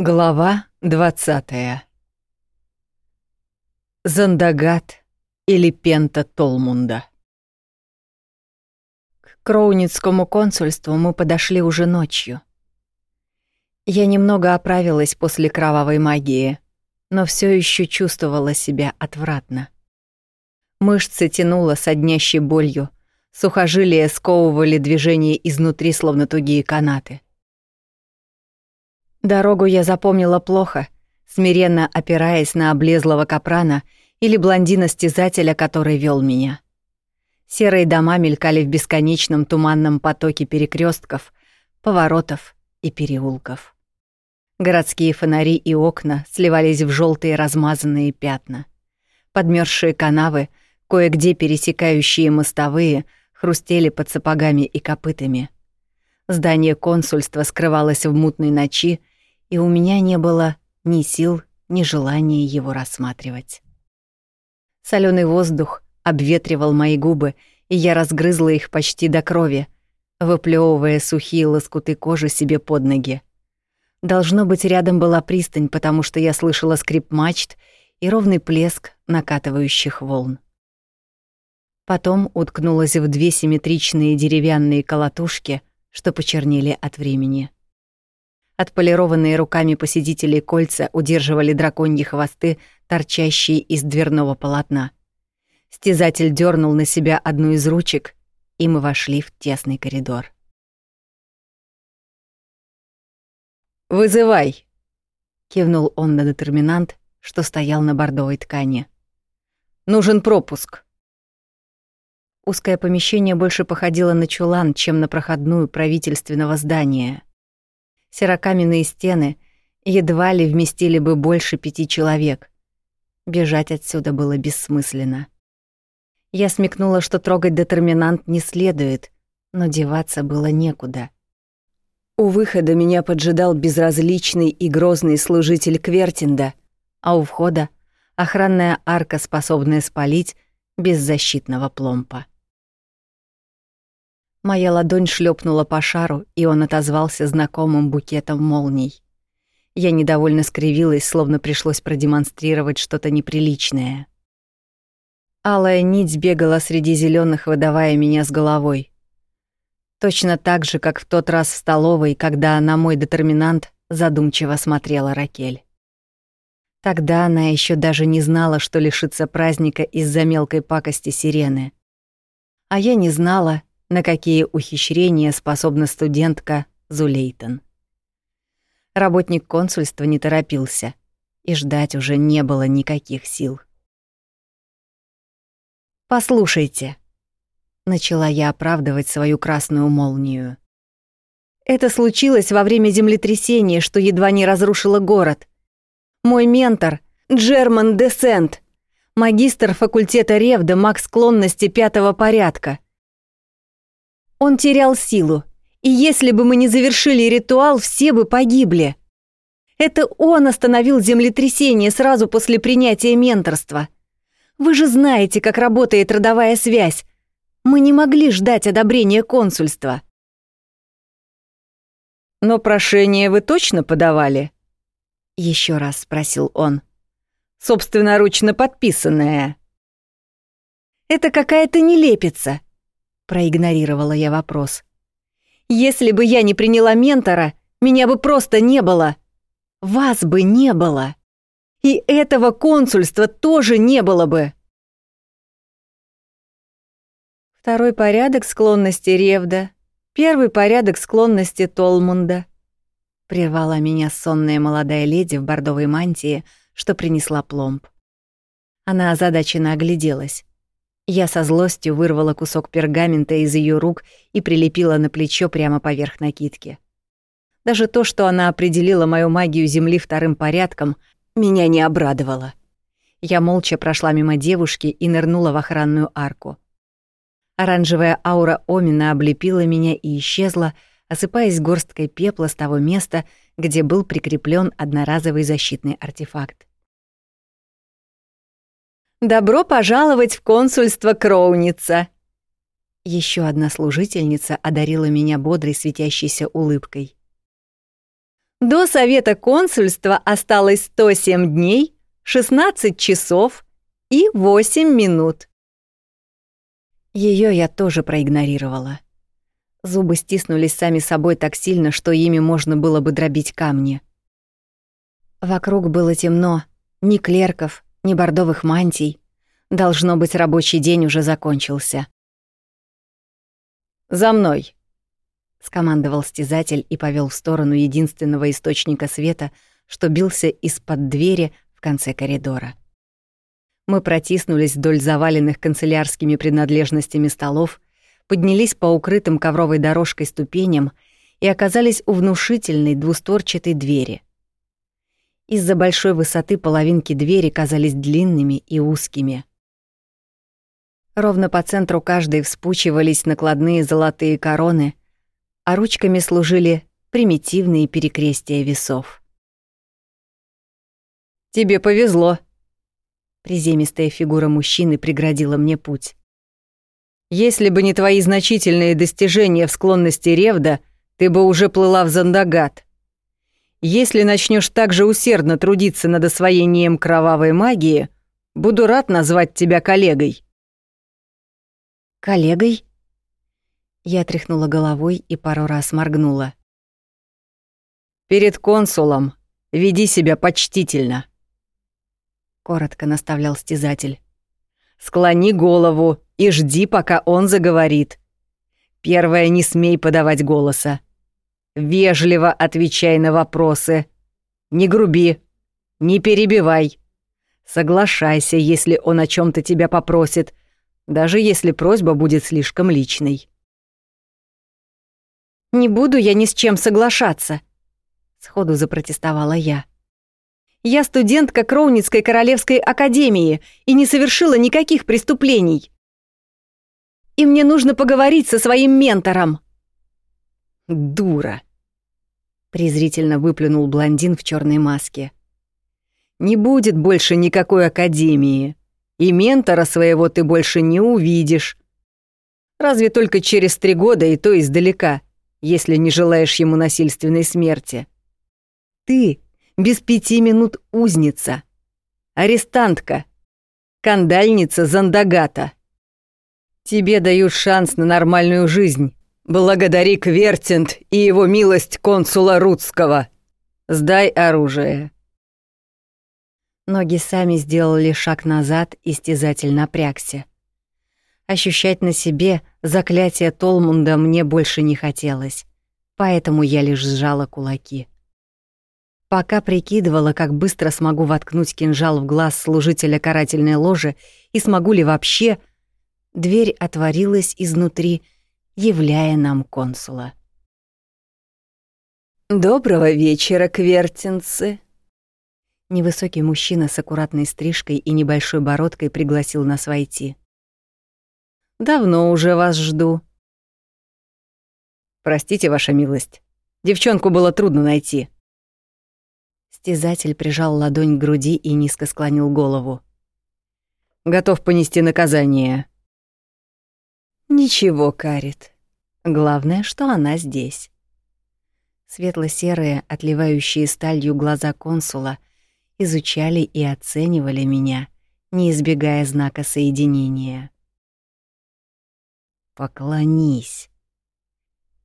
Глава 20. Зандагат или Пента Толмунда. К Кроуницкому консульству мы подошли уже ночью. Я немного оправилась после кровавой магии, но все еще чувствовала себя отвратно. Мышцы тянуло соднящей болью, сухожилия сковывали движение изнутри, словно тугие канаты — Дорогу я запомнила плохо, смиренно опираясь на облезлого капрана или блондина-стязателя, который вел меня. Серые дома мелькали в бесконечном туманном потоке перекрестков, поворотов и переулков. Городские фонари и окна сливались в желтые размазанные пятна. Подмерзшие канавы, кое-где пересекающие мостовые, хрустели под сапогами и копытами. Здание консульства скрывалось в мутной ночи, и у меня не было ни сил, ни желания его рассматривать. Соленый воздух обветривал мои губы, и я разгрызла их почти до крови, выплевывая сухие лоскуты кожи себе под ноги. Должно быть, рядом была пристань, потому что я слышала скрип мачт и ровный плеск накатывающих волн. Потом уткнулась в две симметричные деревянные колотушки, что почернели от времени. Отполированные руками посетителей кольца удерживали драконьи хвосты, торчащие из дверного полотна. Стязатель дернул на себя одну из ручек, и мы вошли в тесный коридор. «Вызывай!» — кивнул он на детерминант, что стоял на бордовой ткани. «Нужен пропуск». Узкое помещение больше походило на чулан, чем на проходную правительственного здания — Серокаменные стены едва ли вместили бы больше пяти человек. Бежать отсюда было бессмысленно. Я смекнула, что трогать детерминант не следует, но деваться было некуда. У выхода меня поджидал безразличный и грозный служитель Квертинда, а у входа — охранная арка, способная спалить беззащитного пломпа. Моя ладонь шлепнула по шару, и он отозвался знакомым букетом молний. Я недовольно скривилась, словно пришлось продемонстрировать что-то неприличное. Алая нить бегала среди зеленых, выдавая меня с головой. Точно так же, как в тот раз в столовой, когда на мой детерминант задумчиво смотрела Ракель. Тогда она еще даже не знала, что лишится праздника из-за мелкой пакости сирены. А я не знала, на какие ухищрения способна студентка Зулейтон. Работник консульства не торопился, и ждать уже не было никаких сил. «Послушайте», — начала я оправдывать свою красную молнию. «Это случилось во время землетрясения, что едва не разрушило город. Мой ментор, Джерман Десент, магистр факультета Ревда, маг склонности пятого порядка — он терял силу, и если бы мы не завершили ритуал, все бы погибли. Это он остановил землетрясение сразу после принятия менторства. Вы же знаете, как работает родовая связь. Мы не могли ждать одобрения консульства. Но прошение вы точно подавали? Еще раз спросил он. Собственноручно подписанное. Это какая-то нелепица. Проигнорировала я вопрос. Если бы я не приняла ментора, меня бы просто не было. Вас бы не было. И этого консульства тоже не было бы. Второй порядок склонности Ревда, первый порядок склонности Толмунда. Прервала меня сонная молодая леди в бордовой мантии, что принесла пломб. Она озадаченно огляделась. Я со злостью вырвала кусок пергамента из ее рук и прилепила на плечо прямо поверх накидки. Даже то, что она определила мою магию Земли вторым порядком, меня не обрадовало. Я молча прошла мимо девушки и нырнула в охранную арку. Оранжевая аура Омина облепила меня и исчезла, осыпаясь горсткой пепла с того места, где был прикреплен одноразовый защитный артефакт. Добро пожаловать в консульство Кроуница!» Еще одна служительница одарила меня бодрой светящейся улыбкой. До совета консульства осталось 107 дней, 16 часов и 8 минут. Ее я тоже проигнорировала. Зубы стиснулись сами собой так сильно, что ими можно было бы дробить камни. Вокруг было темно, ни клерков, ни бордовых мантий. Должно быть, рабочий день уже закончился. «За мной!» — скомандовал стязатель и повел в сторону единственного источника света, что бился из-под двери в конце коридора. Мы протиснулись вдоль заваленных канцелярскими принадлежностями столов, поднялись по укрытым ковровой дорожкой ступеням и оказались у внушительной двусторчатой двери. Из-за большой высоты половинки двери казались длинными и узкими. Ровно по центру каждой вспучивались накладные золотые короны, а ручками служили примитивные перекрестия весов. «Тебе повезло», Приземистая фигура мужчины преградила мне путь. Если бы не твои значительные достижения в склонности Ревда, ты бы уже плыла в Зандагат. Если начнешь так же усердно трудиться над освоением кровавой магии, буду рад назвать тебя коллегой». «Коллегой?» Я тряхнула головой и пару раз моргнула. «Перед консулом веди себя почтительно», — коротко наставлял стязатель. «Склони голову и жди, пока он заговорит. Первое, не смей подавать голоса. Вежливо отвечай на вопросы. Не груби, не перебивай. Соглашайся, если он о чем то тебя попросит, даже если просьба будет слишком личной. «Не буду я ни с чем соглашаться», — сходу запротестовала я. «Я студентка Кроуницкой Королевской Академии и не совершила никаких преступлений и мне нужно поговорить со своим ментором». «Дура!» — презрительно выплюнул блондин в черной маске. «Не будет больше никакой академии, и ментора своего ты больше не увидишь. Разве только через три года и то издалека, если не желаешь ему насильственной смерти. Ты без пяти минут узница, арестантка, кандальница Зандагата». Тебе дают шанс на нормальную жизнь. Благодари Квертинт и его милость консула Рудского. Сдай оружие». Ноги сами сделали шаг назад и стязатель напрягся. Ощущать на себе заклятие Толмунда мне больше не хотелось, поэтому я лишь сжала кулаки. Пока прикидывала, как быстро смогу воткнуть кинжал в глаз служителя карательной ложи и смогу ли вообще, дверь отворилась изнутри, являя нам консула. «Доброго вечера, квертинцы!» Невысокий мужчина с аккуратной стрижкой и небольшой бородкой пригласил нас войти. «Давно уже вас жду». «Простите, ваша милость, девчонку было трудно найти». Стязатель прижал ладонь к груди и низко склонил голову. «Готов понести наказание», Ничего, Карит. Главное, что она здесь. Светло-серые, отливающие сталью глаза консула изучали и оценивали меня, не избегая знака соединения. «Поклонись!»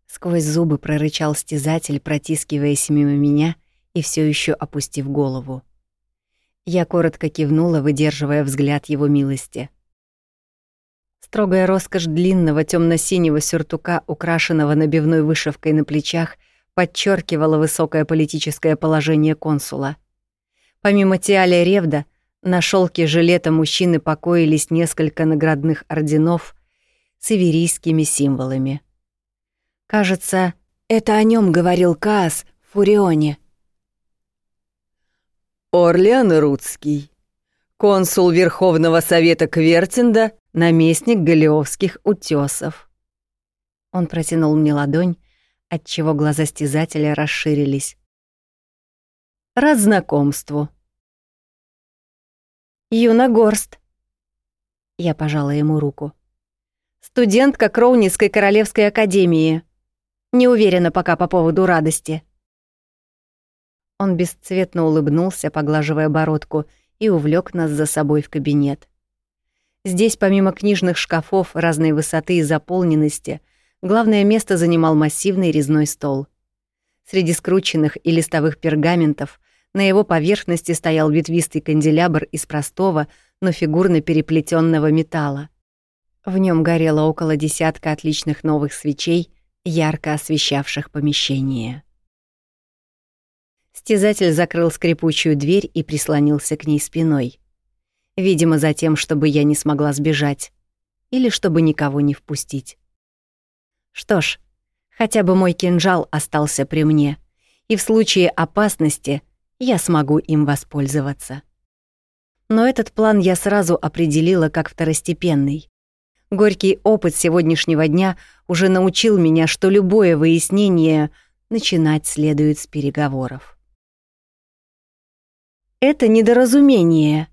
Сквозь зубы прорычал стязатель, протискиваясь мимо меня и все еще опустив голову. Я коротко кивнула, выдерживая взгляд его милости — Строгая роскошь длинного темно-синего сюртука, украшенного набивной вышивкой на плечах, подчеркивала высокое политическое положение консула. Помимо Тиаля Ревда, на шелке жилета мужчины покоились несколько наградных орденов с иверийскими символами. Кажется, это о нем говорил Каас в Фурионе. «Орлеан Рудский, консул Верховного Совета Квертинда наместник Галиовских утесов. Он протянул мне ладонь, отчего глаза стязателя расширились. Рад знакомству. Юна Горст. Я пожала ему руку. Студентка Кроуницкой Королевской Академии. Не уверена пока по поводу радости. Он бесцветно улыбнулся, поглаживая бородку, и увлек нас за собой в кабинет. Здесь, помимо книжных шкафов разной высоты и заполненности, главное место занимал массивный резной стол. Среди скрученных и листовых пергаментов на его поверхности стоял ветвистый канделябр из простого, но фигурно переплетенного металла. В нем горело около десятка отличных новых свечей, ярко освещавших помещение. Стязатель закрыл скрипучую дверь и прислонился к ней спиной. Видимо, за тем, чтобы я не смогла сбежать. Или чтобы никого не впустить. Что ж, хотя бы мой кинжал остался при мне, и в случае опасности я смогу им воспользоваться. Но этот план я сразу определила как второстепенный. Горький опыт сегодняшнего дня уже научил меня, что любое выяснение начинать следует с переговоров. «Это недоразумение», —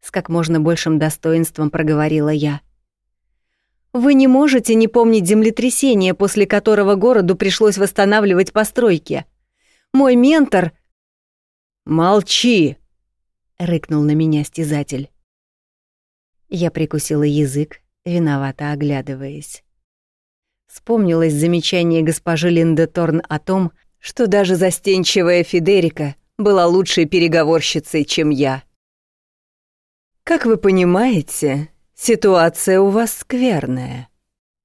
с как можно большим достоинством проговорила я. «Вы не можете не помнить землетрясение, после которого городу пришлось восстанавливать постройки. Мой ментор...» «Молчи!» — рыкнул на меня стязатель. Я прикусила язык, виновато оглядываясь. Вспомнилось замечание госпожи Линде Торн о том, что даже застенчивая Федерика была лучшей переговорщицей, чем я. «Как вы понимаете, ситуация у вас скверная».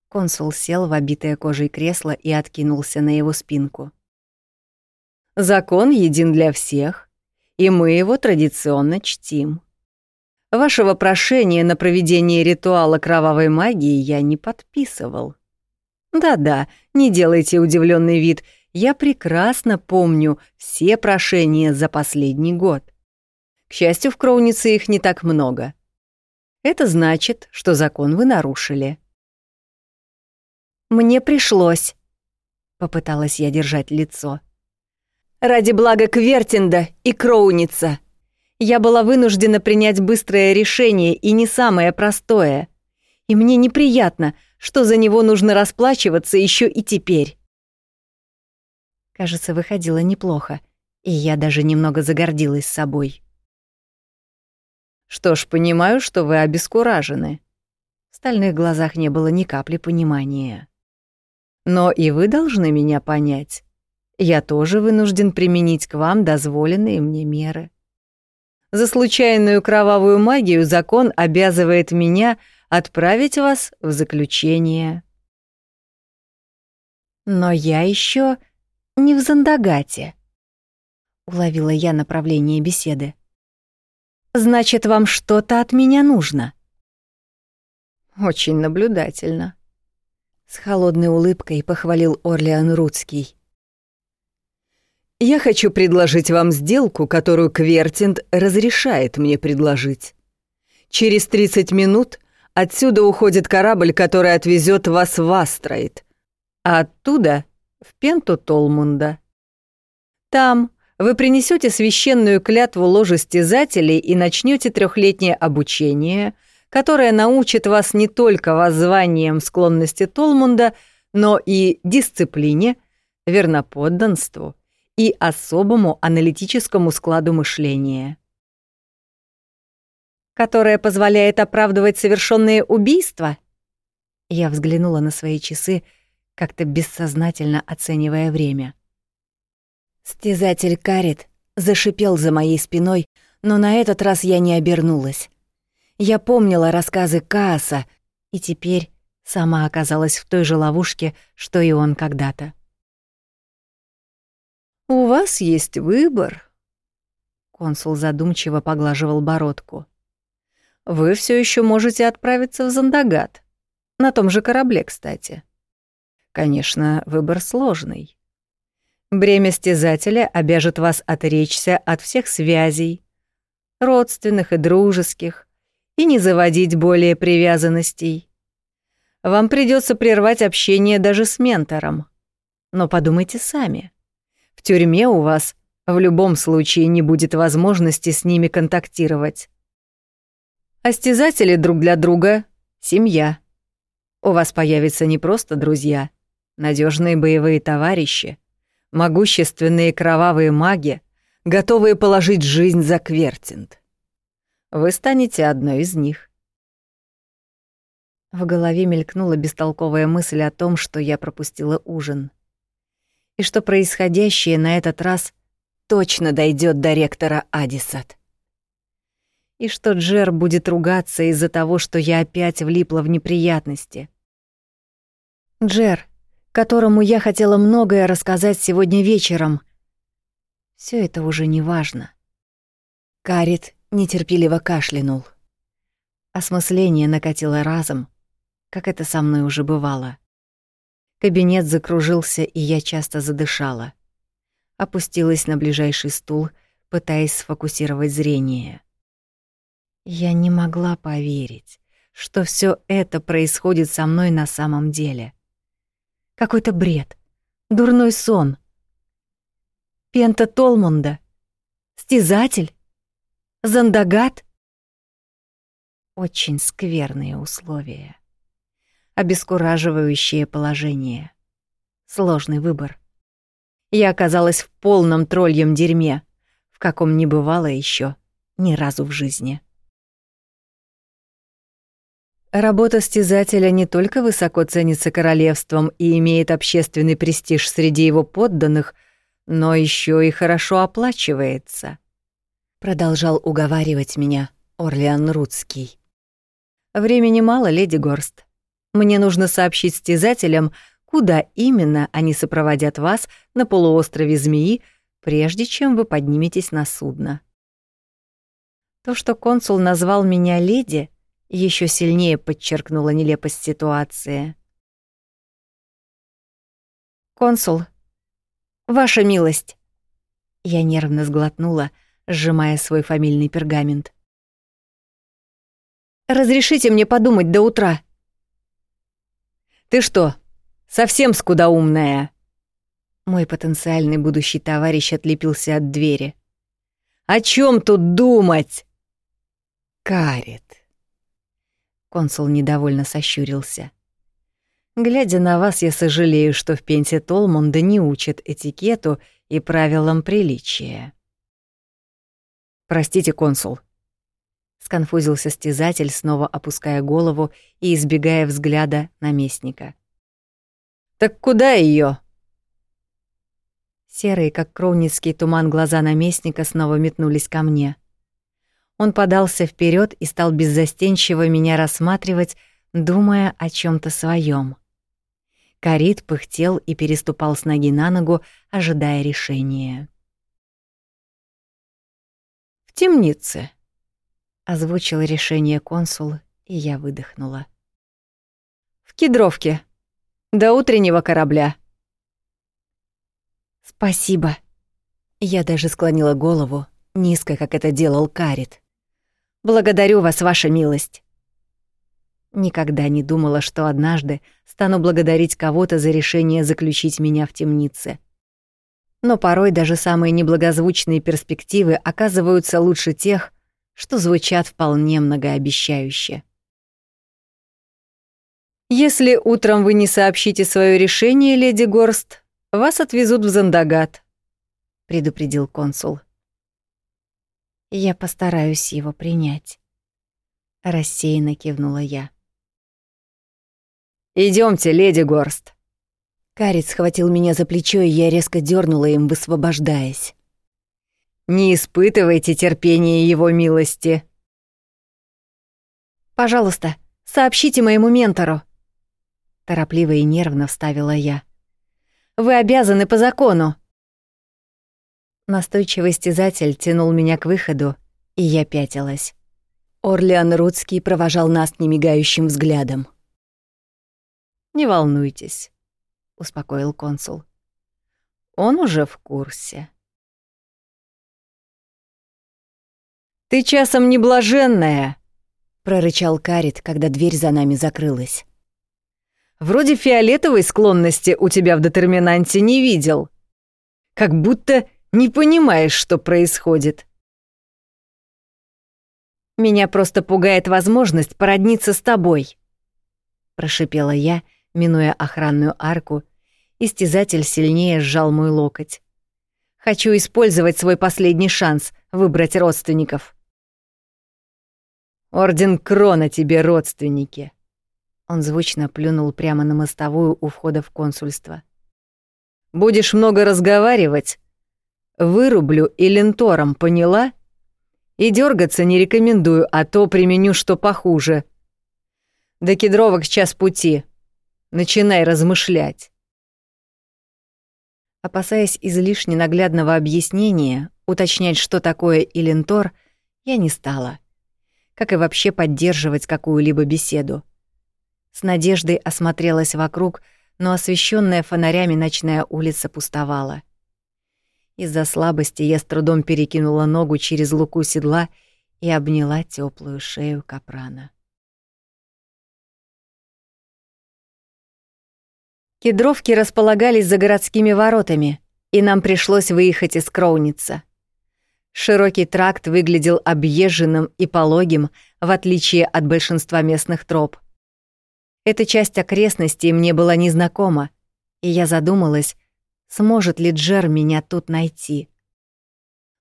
Консул сел в обитое кожей кресло и откинулся на его спинку. «Закон един для всех, и мы его традиционно чтим. Вашего прошения на проведение ритуала кровавой магии я не подписывал. Да-да, не делайте удивленный вид, я прекрасно помню все прошения за последний год. Счастью, в Кроунице их не так много. Это значит, что закон вы нарушили. «Мне пришлось», — попыталась я держать лицо. «Ради блага Квертинда и Кроуница», я была вынуждена принять быстрое решение и не самое простое. И мне неприятно, что за него нужно расплачиваться еще и теперь. Кажется, выходило неплохо, и я даже немного загордилась собой. Что ж, понимаю, что вы обескуражены. В стальных глазах не было ни капли понимания. Но и вы должны меня понять. Я тоже вынужден применить к вам дозволенные мне меры. За случайную кровавую магию закон обязывает меня отправить вас в заключение. Но я еще не в Зандагате. Уловила я направление беседы. Значит, вам что-то от меня нужно? Очень наблюдательно. С холодной улыбкой похвалил Орлеан Рудский. Я хочу предложить вам сделку, которую Квертинд разрешает мне предложить. Через 30 минут отсюда уходит корабль, который отвезет вас в Астрайт, а оттуда — в Пенту Толмунда. Там вы принесете священную клятву ложестязателей и начнете трехлетнее обучение, которое научит вас не только воззваниям склонности Толмунда, но и дисциплине, верноподданству — и особому аналитическому складу мышления. «Которое позволяет оправдывать совершенные убийства?» Я взглянула на свои часы, как-то бессознательно оценивая время. Стязатель Карит зашипел за моей спиной, но на этот раз я не обернулась. Я помнила рассказы Кааса, и теперь сама оказалась в той же ловушке, что и он когда-то. «У вас есть выбор», — консул задумчиво поглаживал бородку. «Вы все еще можете отправиться в Зандагат. На том же корабле, кстати. Конечно, выбор сложный. Бремя стязателя обяжет вас отречься от всех связей, родственных и дружеских, и не заводить более привязанностей. Вам придется прервать общение даже с ментором. Но подумайте сами — в тюрьме у вас в любом случае не будет возможности с ними контактировать. Остязатели друг для друга — семья. У вас появятся не просто друзья, надежные боевые товарищи, Могущественные кровавые маги, готовые положить жизнь за Квертинт. Вы станете одной из них. В голове мелькнула бестолковая мысль о том, что я пропустила ужин. И что происходящее на этот раз точно дойдет до ректора Адисат. И что Джер будет ругаться из-за того, что я опять влипла в неприятности. Джер, которому я хотела многое рассказать сегодня вечером. Все это уже не важно. Карит нетерпеливо кашлянул. Осмысление накатило разом, как это со мной уже бывало. Кабинет закружился, и я часто задышала. Опустилась на ближайший стул, пытаясь сфокусировать зрение. Я не могла поверить, что все это происходит со мной на самом деле. Какой-то бред, дурной сон. Пента Толмунда, стязатель, Зандагат. Очень скверные условия обескураживающее положение. Сложный выбор. Я оказалась в полном тролльем дерьме, в каком не бывало еще ни разу в жизни. Работа стязателя не только высоко ценится королевством и имеет общественный престиж среди его подданных, но еще и хорошо оплачивается. Продолжал уговаривать меня Орлеан Рудский. Времени мало, леди Горст. Мне нужно сообщить стязателям, куда именно они сопроводят вас на полуострове Змеи, прежде чем вы подниметесь на судно. То, что консул назвал меня леди, еще сильнее подчеркнуло нелепость ситуации. «Консул, ваша милость!» Я нервно сглотнула, сжимая свой фамильный пергамент. «Разрешите мне подумать до утра?» Ты что, совсем скудоумная?» Мой потенциальный будущий товарищ отлепился от двери. «О чем тут думать?» «Карит». Консул недовольно сощурился. «Глядя на вас, я сожалею, что в Пенте Толмунда не учат этикету и правилам приличия». «Простите, консул, сконфузился стязатель, снова опуская голову и избегая взгляда наместника. Так куда ее? Серые, как кровницкий туман, глаза наместника снова метнулись ко мне. Он подался вперед и стал беззастенчиво меня рассматривать, думая о чем то своем. Карит пыхтел и переступал с ноги на ногу, ожидая решения. В темнице, озвучил решение консул, и я выдохнула. В кедровке. До утреннего корабля. Спасибо. Я даже склонила голову, низко, как это делал Карит. Благодарю вас, ваша милость. Никогда не думала, что однажды стану благодарить кого-то за решение заключить меня в темнице. Но порой даже самые неблагозвучные перспективы оказываются лучше тех, что звучат вполне многообещающе. «Если утром вы не сообщите свое решение, леди Горст, вас отвезут в Зандагат», — предупредил консул. «Я постараюсь его принять», — рассеянно кивнула я. Идемте, леди Горст». Карец схватил меня за плечо, и я резко дернула им, высвобождаясь. Не испытывайте терпения его милости. Пожалуйста, сообщите моему ментору. Торопливо и нервно вставила я. Вы обязаны по закону. Настойчивый стязатель тянул меня к выходу, и я пятилась. Орлеан Рудский провожал нас немигающим взглядом. «Не волнуйтесь», — успокоил консул. «Он уже в курсе». «Ты часом не блаженная!» — прорычал Карит, когда дверь за нами закрылась. «Вроде фиолетовой склонности у тебя в детерминанте не видел. Как будто не понимаешь, что происходит». «Меня просто пугает возможность породниться с тобой», — прошипела я, минуя охранную арку, Истязатель сильнее сжал мой локоть. Хочу использовать свой последний шанс выбрать родственников. Орден Крона тебе родственники. Он звучно плюнул прямо на мостовую у входа в консульство. Будешь много разговаривать, вырублю и лентором, поняла? И дергаться не рекомендую, а то применю что похуже. До кедровок час пути. Начинай размышлять. Опасаясь излишне наглядного объяснения, уточнять, что такое Илентор, я не стала. Как и вообще поддерживать какую-либо беседу. С надеждой осмотрелась вокруг, но освещенная фонарями ночная улица пустовала. Из-за слабости я с трудом перекинула ногу через луку седла и обняла теплую шею капрана. Кедровки располагались за городскими воротами, и нам пришлось выехать из Кроуница. Широкий тракт выглядел объезженным и пологим, в отличие от большинства местных троп. Эта часть окрестностей мне была незнакома, и я задумалась, сможет ли Джер меня тут найти.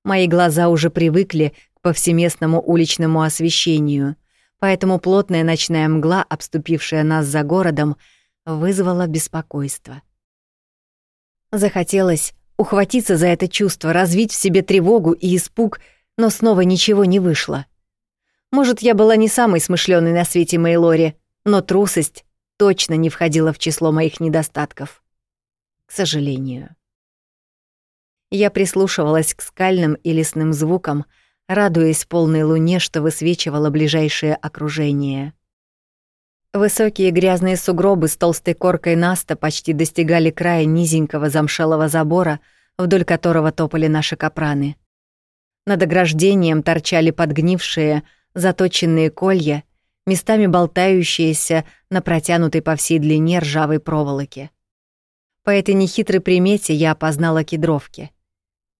Мои глаза уже привыкли к повсеместному уличному освещению, поэтому плотная ночная мгла, обступившая нас за городом, — вызвало беспокойство. Захотелось ухватиться за это чувство, развить в себе тревогу и испуг, но снова ничего не вышло. Может, я была не самой смышленой на свете Мейлори, но трусость точно не входила в число моих недостатков. К сожалению. Я прислушивалась к скальным и лесным звукам, радуясь полной луне, что высвечивало ближайшее окружение. Высокие грязные сугробы с толстой коркой наста почти достигали края низенького замшелого забора, вдоль которого топали наши капраны. Над ограждением торчали подгнившие, заточенные колья, местами болтающиеся на протянутой по всей длине ржавой проволоке. По этой нехитрой примете я опознала кедровки.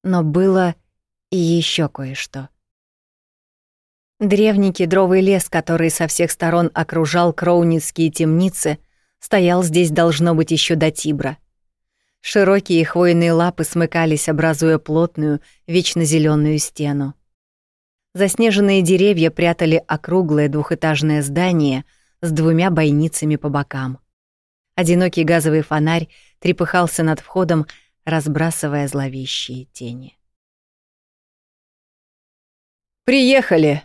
Но было и еще кое-что. Древний кедровый лес, который со всех сторон окружал кроуницкие темницы, стоял здесь должно быть еще до Тибра. Широкие хвойные лапы смыкались, образуя плотную, вечно зеленую стену. Заснеженные деревья прятали округлое двухэтажное здание с двумя бойницами по бокам. Одинокий газовый фонарь трепыхался над входом, разбрасывая зловещие тени. «Приехали!»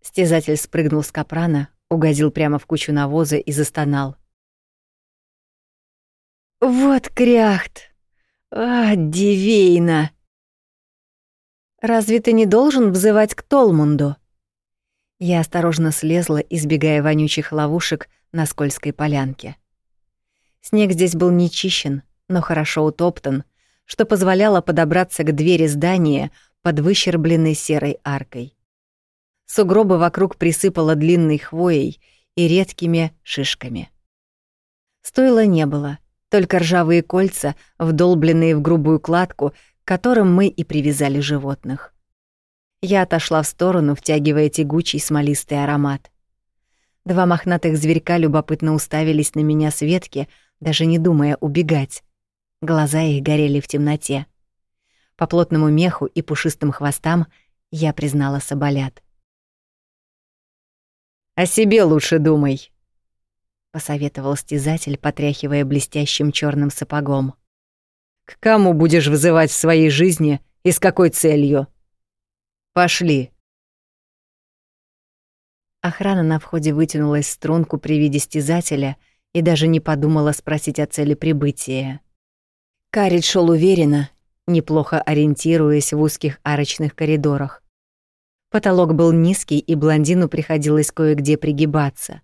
Стязатель спрыгнул с капрана, угодил прямо в кучу навоза и застонал. «Вот кряхт! А, дивейно!» «Разве ты не должен взывать к Толмунду?» Я осторожно слезла, избегая вонючих ловушек на скользкой полянке. Снег здесь был не чищен, но хорошо утоптан, что позволяло подобраться к двери здания под выщербленной серой аркой. Сугробы вокруг присыпало длинной хвоей и редкими шишками. Стойла не было, только ржавые кольца, вдолбленные в грубую кладку, к которым мы и привязали животных. Я отошла в сторону, втягивая тягучий смолистый аромат. Два мохнатых зверька любопытно уставились на меня с ветки, даже не думая убегать. Глаза их горели в темноте. По плотному меху и пушистым хвостам я признала соболят. О себе лучше думай, посоветовал стезатель, потряхивая блестящим черным сапогом. К кому будешь вызывать в своей жизни и с какой целью? Пошли. Охрана на входе вытянулась струнку при виде стезателя и даже не подумала спросить о цели прибытия. Карит шел уверенно, неплохо ориентируясь в узких арочных коридорах. Потолок был низкий, и блондину приходилось кое-где пригибаться.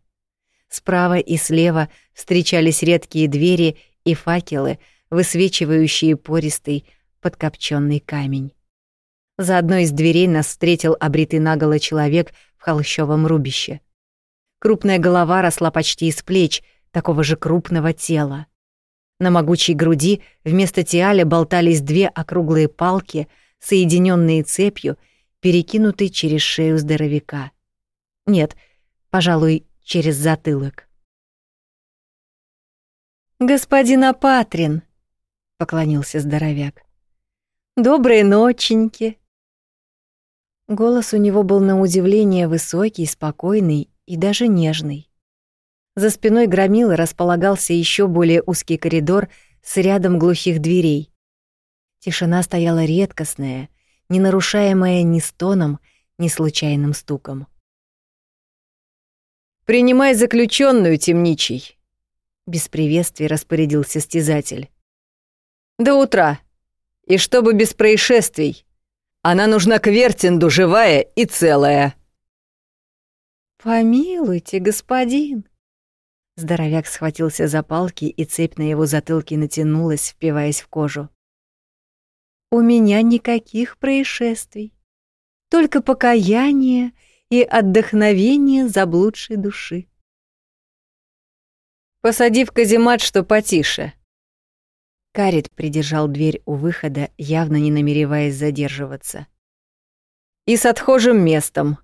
Справа и слева встречались редкие двери и факелы, высвечивающие пористый подкопченный камень. За одной из дверей нас встретил обритый наголо человек в холщовом рубище. Крупная голова росла почти из плеч такого же крупного тела. На могучей груди вместо тиаля болтались две округлые палки, соединенные цепью — перекинутый через шею здоровяка. Нет, пожалуй, через затылок. «Господин Апатрин», — поклонился здоровяк. «Доброй ноченьки». Голос у него был на удивление высокий, спокойный и даже нежный. За спиной громилы располагался еще более узкий коридор с рядом глухих дверей. Тишина стояла редкостная, не нарушаемая ни стоном, ни случайным стуком. «Принимай заключенную, темничий!» Без приветствия распорядился стязатель. «До утра! И чтобы без происшествий! Она нужна к Вертинду живая и целая!» «Помилуйте, господин!» Здоровяк схватился за палки, и цепь на его затылке натянулась, впиваясь в кожу. «У меня никаких происшествий, только покаяние и отдохновение заблудшей души. «Посади в каземат, что потише». Карит придержал дверь у выхода, явно не намереваясь задерживаться. «И с отхожим местом.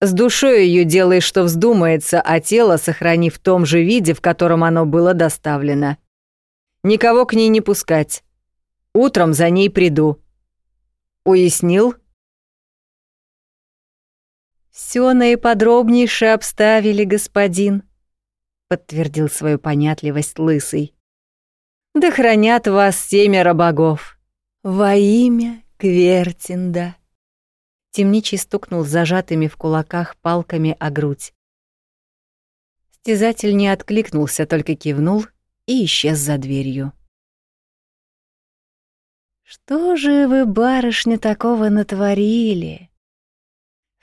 С душой ее делай, что вздумается, а тело сохрани в том же виде, в котором оно было доставлено. Никого к ней не пускать. Утром за ней приду. Уяснил?» Все наиподробнейше обставили, господин, подтвердил свою понятливость лысый. Да хранят вас семеро богов. Во имя Квертинда. Темничий стукнул зажатыми в кулаках палками о грудь. Стязатель не откликнулся, только кивнул и исчез за дверью. «Что же вы, барышня, такого натворили?»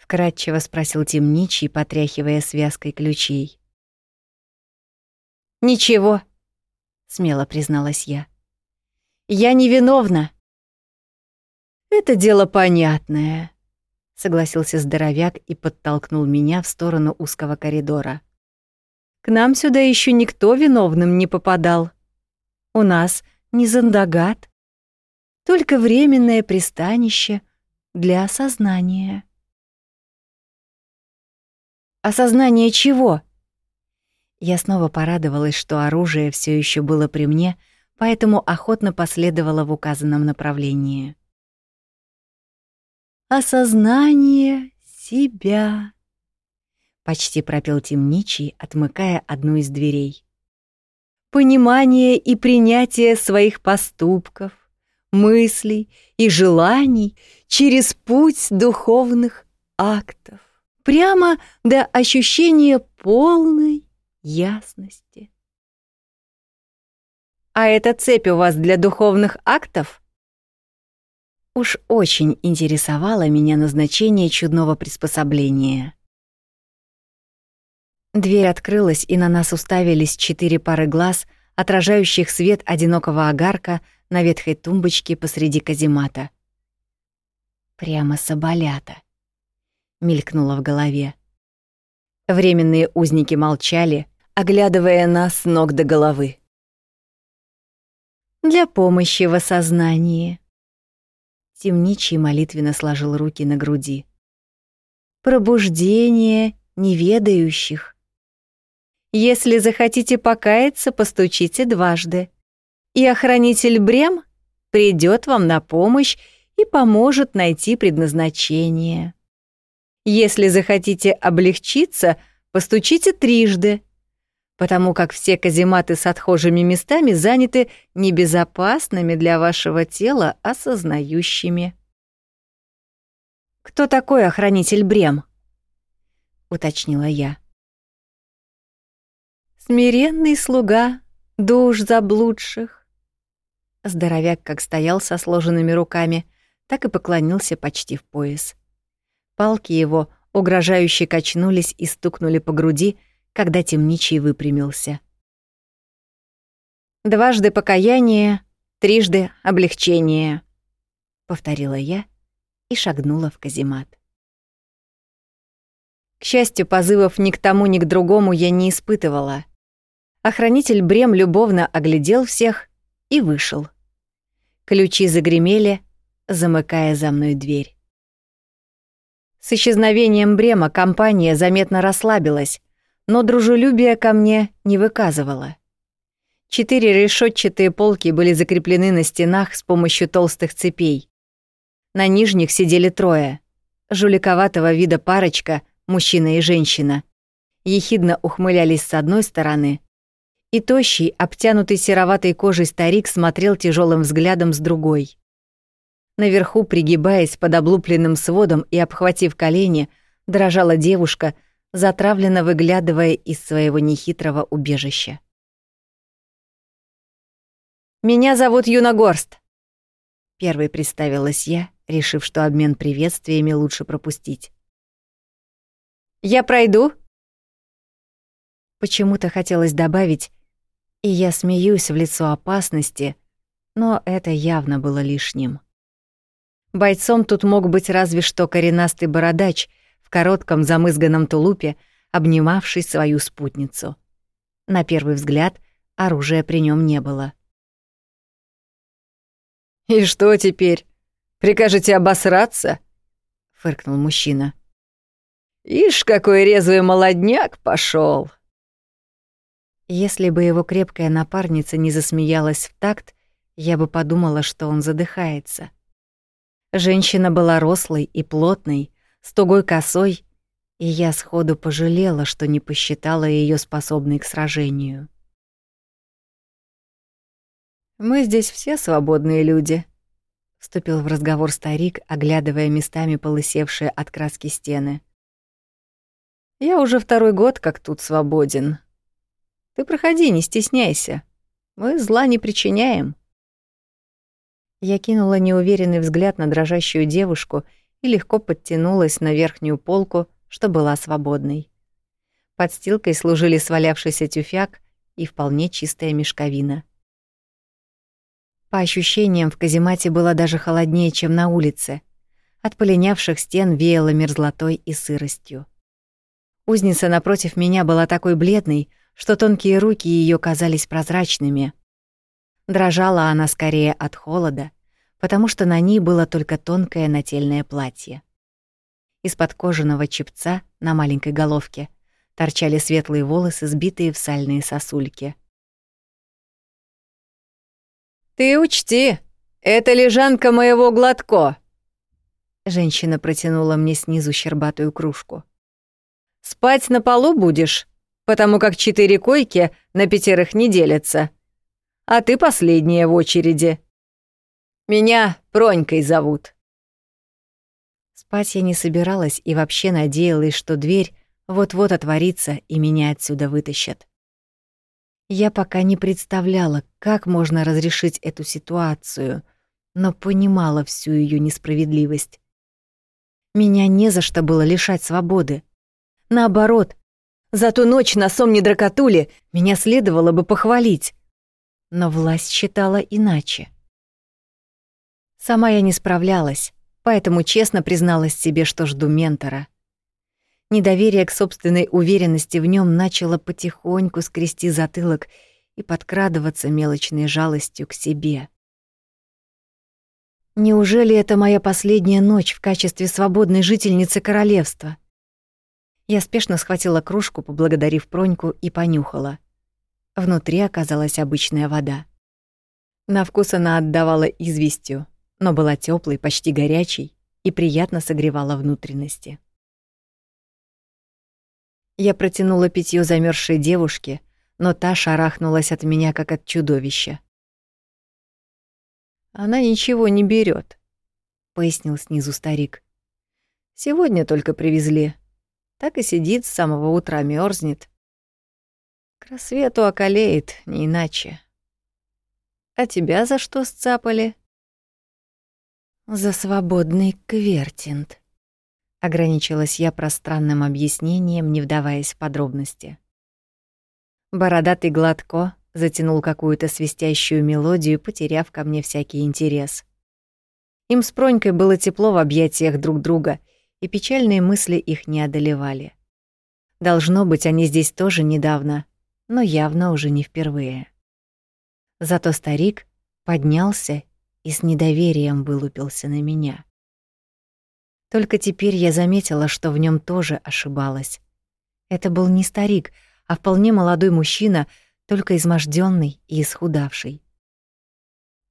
вкратчиво спросил темничий, потряхивая связкой ключей. Ничего, смело призналась я. Я не виновна. Это дело понятное, согласился здоровяк и подтолкнул меня в сторону узкого коридора. К нам сюда еще никто виновным не попадал. У нас не зандагат, только временное пристанище для осознания. Осознание чего? Я снова порадовалась, что оружие все еще было при мне, поэтому охотно последовала в указанном направлении. Осознание себя. Почти пропел темничий, отмыкая одну из дверей. Понимание и принятие своих поступков, мыслей и желаний через путь духовных актов прямо до ощущения полной ясности. «А эта цепь у вас для духовных актов?» Уж очень интересовало меня назначение чудного приспособления. Дверь открылась, и на нас уставились четыре пары глаз, отражающих свет одинокого огарка на ветхой тумбочке посреди каземата. Прямо соболята мелькнуло в голове. Временные узники молчали, оглядывая нас с ног до головы. Для помощи в осознании. Темничий молитвенно сложил руки на груди. Пробуждение неведающих. Если захотите покаяться, постучите дважды. И охранитель Брем придет вам на помощь и поможет найти предназначение. Если захотите облегчиться, постучите трижды, потому как все казематы с отхожими местами заняты небезопасными для вашего тела осознающими. «Кто такой охранитель Брем?» — уточнила я. «Смиренный слуга, душ заблудших». Здоровяк как стоял со сложенными руками, так и поклонился почти в пояс. Палки его угрожающе качнулись и стукнули по груди, когда темничий выпрямился. «Дважды покаяние, трижды облегчение», — повторила я и шагнула в каземат. К счастью, позывов ни к тому, ни к другому я не испытывала. Охранитель Брем любовно оглядел всех и вышел. Ключи загремели, замыкая за мной дверь. С исчезновением Брема компания заметно расслабилась, но дружелюбие ко мне не выказывала. Четыре решетчатые полки были закреплены на стенах с помощью толстых цепей. На нижних сидели трое. Жуликоватого вида парочка, мужчина и женщина. Ехидно ухмылялись с одной стороны, и тощий, обтянутый сероватой кожей старик смотрел тяжелым взглядом с другой. Наверху, пригибаясь под облупленным сводом и обхватив колени, дрожала девушка, затравленно выглядывая из своего нехитрого убежища. «Меня зовут Юна Горст», — первой представилась я, решив, что обмен приветствиями лучше пропустить. «Я пройду?» Почему-то хотелось добавить, и я смеюсь в лицо опасности, но это явно было лишним. Бойцом тут мог быть разве что коренастый бородач в коротком замызганном тулупе, обнимавший свою спутницу. На первый взгляд оружия при нем не было. «И что теперь? Прикажете обосраться?» — фыркнул мужчина. «Ишь, какой резвый молодняк пошел. Если бы его крепкая напарница не засмеялась в такт, я бы подумала, что он задыхается. Женщина была рослой и плотной, с тугой косой, и я сходу пожалела, что не посчитала ее способной к сражению. Мы здесь все свободные люди, вступил в разговор старик, оглядывая местами полысевшие от краски стены. Я уже второй год как тут свободен. Ты проходи, не стесняйся. Мы зла не причиняем. Я кинула неуверенный взгляд на дрожащую девушку и легко подтянулась на верхнюю полку, что была свободной. Подстилкой служили свалявшийся тюфяк и вполне чистая мешковина. По ощущениям, в каземате было даже холоднее, чем на улице. От полинявших стен веяло мерзлотой и сыростью. Узница напротив меня была такой бледной, что тонкие руки ее казались прозрачными. Дрожала она скорее от холода, потому что на ней было только тонкое нательное платье. Из-под кожаного чепца на маленькой головке торчали светлые волосы, сбитые в сальные сосульки — «Ты учти, это лежанка моего Гладко!» Женщина протянула мне снизу щербатую кружку. «Спать на полу будешь, потому как четыре койки на пятерых не делятся. А ты последняя в очереди. Меня Пронькой зовут». Спать я не собиралась и вообще надеялась, что дверь вот-вот отворится и меня отсюда вытащат. Я пока не представляла, как можно разрешить эту ситуацию, но понимала всю ее несправедливость. Меня не за что было лишать свободы. Наоборот, за ту ночь на сомне дракотули меня следовало бы похвалить. Но власть считала иначе. Сама я не справлялась, поэтому честно призналась себе, что жду ментора — Недоверие к собственной уверенности в нем начало потихоньку скрести затылок и подкрадываться мелочной жалостью к себе. Неужели это моя последняя ночь в качестве свободной жительницы королевства? Я спешно схватила кружку, поблагодарив Проньку, и понюхала. Внутри оказалась обычная вода. На вкус она отдавала известью, но была теплой, почти горячей и приятно согревала внутренности. Я протянула питье замерзшей девушке, но та шарахнулась от меня, как от чудовища. «Она ничего не берет, пояснил снизу старик. «Сегодня только привезли. Так и сидит с самого утра, мерзнет. К рассвету околеет, не иначе. А тебя за что сцапали?» «За свободный квертинт», Ограничилась я пространным объяснением, не вдаваясь в подробности. Бородатый гладко затянул какую-то свистящую мелодию, потеряв ко мне всякий интерес. Им с Пронькой было тепло в объятиях друг друга, и печальные мысли их не одолевали. Должно быть, они здесь тоже недавно, но явно уже не впервые. Зато старик поднялся и с недоверием вылупился на меня. Только теперь я заметила, что в нем тоже ошибалась. Это был не старик, а вполне молодой мужчина, только изможденный и исхудавший.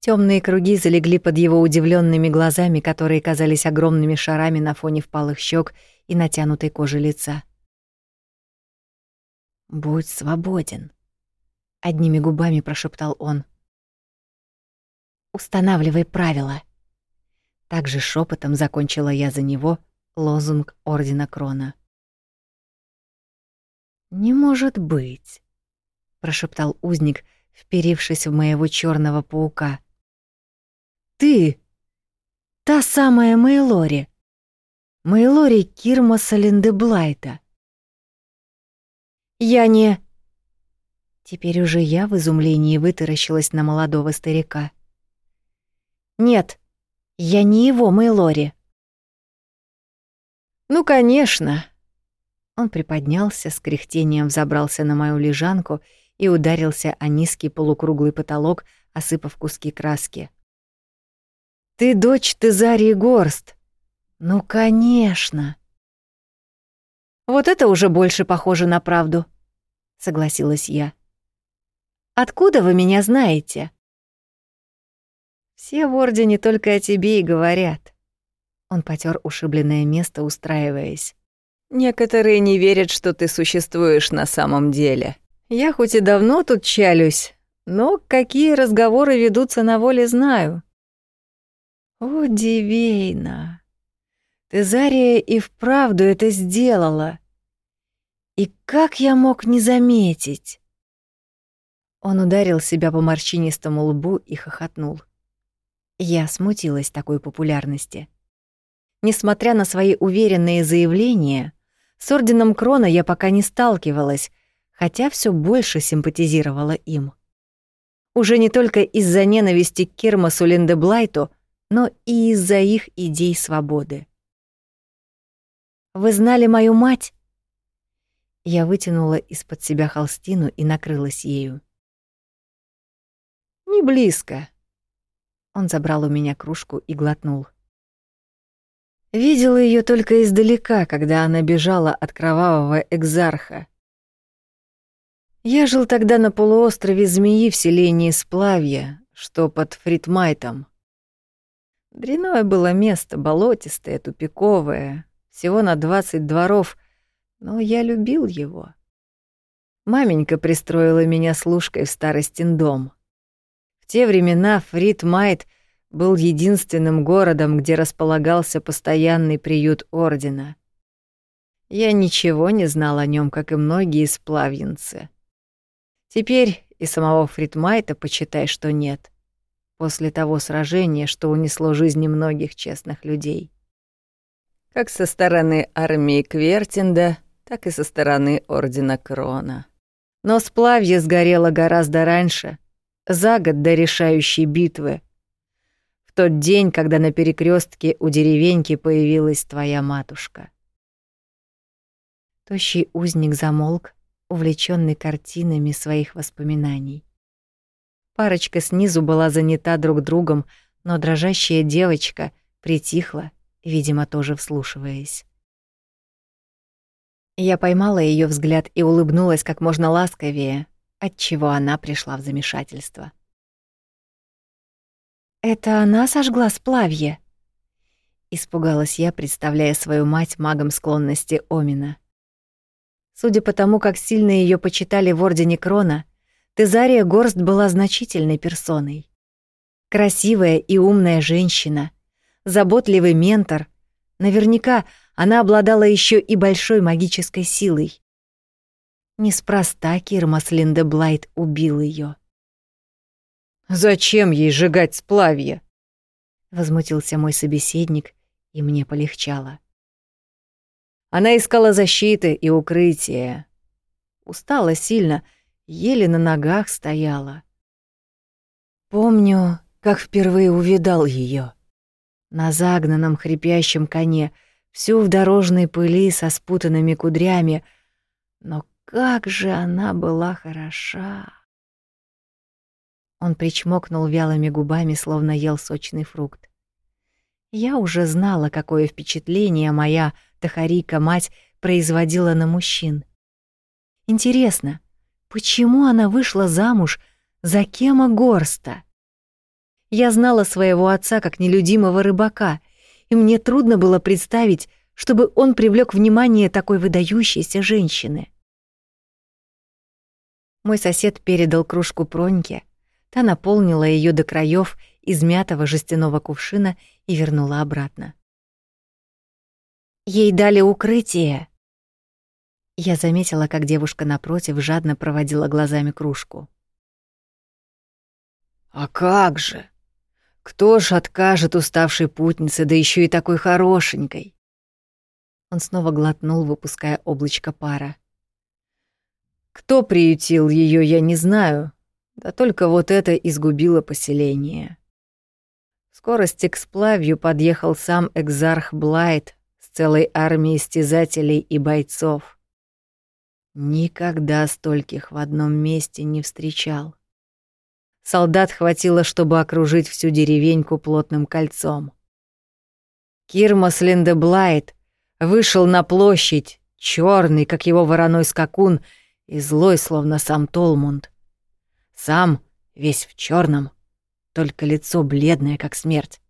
Темные круги залегли под его удивленными глазами, которые казались огромными шарами на фоне впалых щек и натянутой кожи лица. «Будь свободен», — одними губами прошептал он. «Устанавливай правила». Также шепотом закончила я за него лозунг Ордена Крона. «Не может быть», — прошептал узник, вперившись в моего черного паука. «Ты! Та самая Мейлори! Мейлори Кирмаса Линдеблайта!» «Я не...» Теперь уже я в изумлении вытаращилась на молодого старика. «Нет, я не его Мейлори». «Ну, конечно!» Он приподнялся, с кряхтением взобрался на мою лежанку и ударился о низкий полукруглый потолок, осыпав куски краски. «Ты дочь Тезарии Горст!» «Ну, конечно!» «Вот это уже больше похоже на правду», — согласилась я. «Откуда вы меня знаете?» «Все в Ордене только о тебе и говорят». Он потер ушибленное место, устраиваясь. «Некоторые не верят, что ты существуешь на самом деле. Я хоть и давно тут чалюсь, но какие разговоры ведутся на воле знаю. Удивительно. Тезария и вправду это сделала. И как я мог не заметить? Он ударил себя по морщинистому лбу и хохотнул. Я смутилась такой популярности. Несмотря на свои уверенные заявления, с орденом Крона я пока не сталкивалась, хотя все больше симпатизировала им. Уже не только из-за ненависти к Кермасу Линдеблайту, но и из-за их идей свободы. «Вы знали мою мать?» Я вытянула из-под себя холстину и накрылась ею. «Не близко». Он забрал у меня кружку и глотнул. Видела ее только издалека, когда она бежала от кровавого экзарха. Я жил тогда на полуострове Змеи в селении Сплавья, что под Фритмайтом. Дряное было место, болотистое, тупиковое, всего на двадцать дворов, но я любил его. Маменька пристроила меня служкой в старостин дом. Те времена Фрид Майт был единственным городом, где располагался постоянный приют ордена. Я ничего не знал о нем, как и многие сплавьинцы. Теперь и самого Фридмайта почитай, что нет после того сражения, что унесло жизни многих честных людей. Как со стороны армии Квертинда, так и со стороны Ордена Крона. Но сплавье сгорело гораздо раньше, за год до решающей битвы. В тот день, когда на перекрестке у деревеньки появилась твоя матушка. Тощий узник замолк, увлеченный картинами своих воспоминаний. Парочка снизу была занята друг другом, но дрожащая девочка притихла, видимо, тоже вслушиваясь. Я поймала ее взгляд и улыбнулась как можно ласковее, отчего она пришла в замешательство. «Это она сожгла сплавье?» Испугалась я, представляя свою мать магом склонности Омина. Судя по тому, как сильно ее почитали в Ордене Крона, Тезария Горст была значительной персоной. Красивая и умная женщина, заботливый ментор. Наверняка она обладала еще и большой магической силой. Неспроста Кирмас Линдеблайт убил ее. «Зачем ей сжигать сплавье?» — возмутился мой собеседник, и мне полегчало. Она искала защиты и укрытия. Устала сильно — еле на ногах стояла. Помню, как впервые увидал ее На загнанном хрипящем коне, всю в дорожной пыли со спутанными кудрями. Но как же она была хороша! Он причмокнул вялыми губами, словно ел сочный фрукт. Я уже знала, какое впечатление моя Тахарика-мать производила на мужчин. Интересно, Почему она вышла замуж за Кема Горста? Я знала своего отца как нелюдимого рыбака, и мне трудно было представить, чтобы он привлек внимание такой выдающейся женщины. Мой сосед передал кружку Проньке, та наполнила ее до краев из мятого жестяного кувшина и вернула обратно. Ей дали укрытие. Я заметила, как девушка напротив жадно проводила глазами кружку. «А как же!» Кто ж откажет уставшей путнице, да еще и такой хорошенькой? Он снова глотнул, выпуская облачко пара. Кто приютил ее, я не знаю, да только вот это изгубило поселение. Скорости к сплавью подъехал сам экзарх Блайт с целой армией стязателей и бойцов. Никогда стольких в одном месте не встречал. Солдат хватило, чтобы окружить всю деревеньку плотным кольцом. Кирмас Линдеблайт вышел на площадь, черный, как его вороной скакун, и злой, словно сам Толмунд. Сам весь в черном, только лицо бледное, как смерть.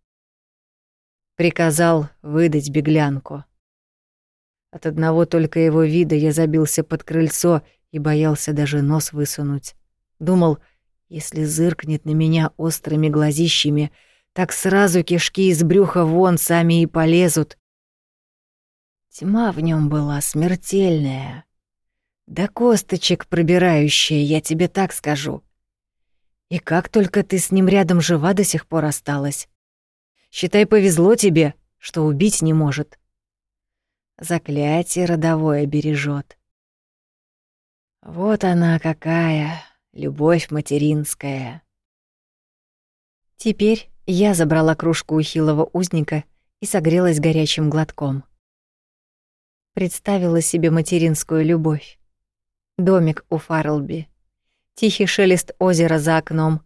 Приказал выдать беглянку. От одного только его вида я забился под крыльцо и боялся даже нос высунуть. Думал, если зыркнет на меня острыми глазищами, так сразу кишки из брюха вон сами и полезут. Тьма в нем была смертельная. Да косточек пробирающая, я тебе так скажу. И как только ты с ним рядом жива до сих пор осталась. Считай, повезло тебе, что убить не может. Заклятие родовое бережет. Вот она какая, любовь материнская. Теперь я забрала кружку у хилого узника и согрелась горячим глотком. Представила себе материнскую любовь. Домик у Фарлби, тихий шелест озера за окном,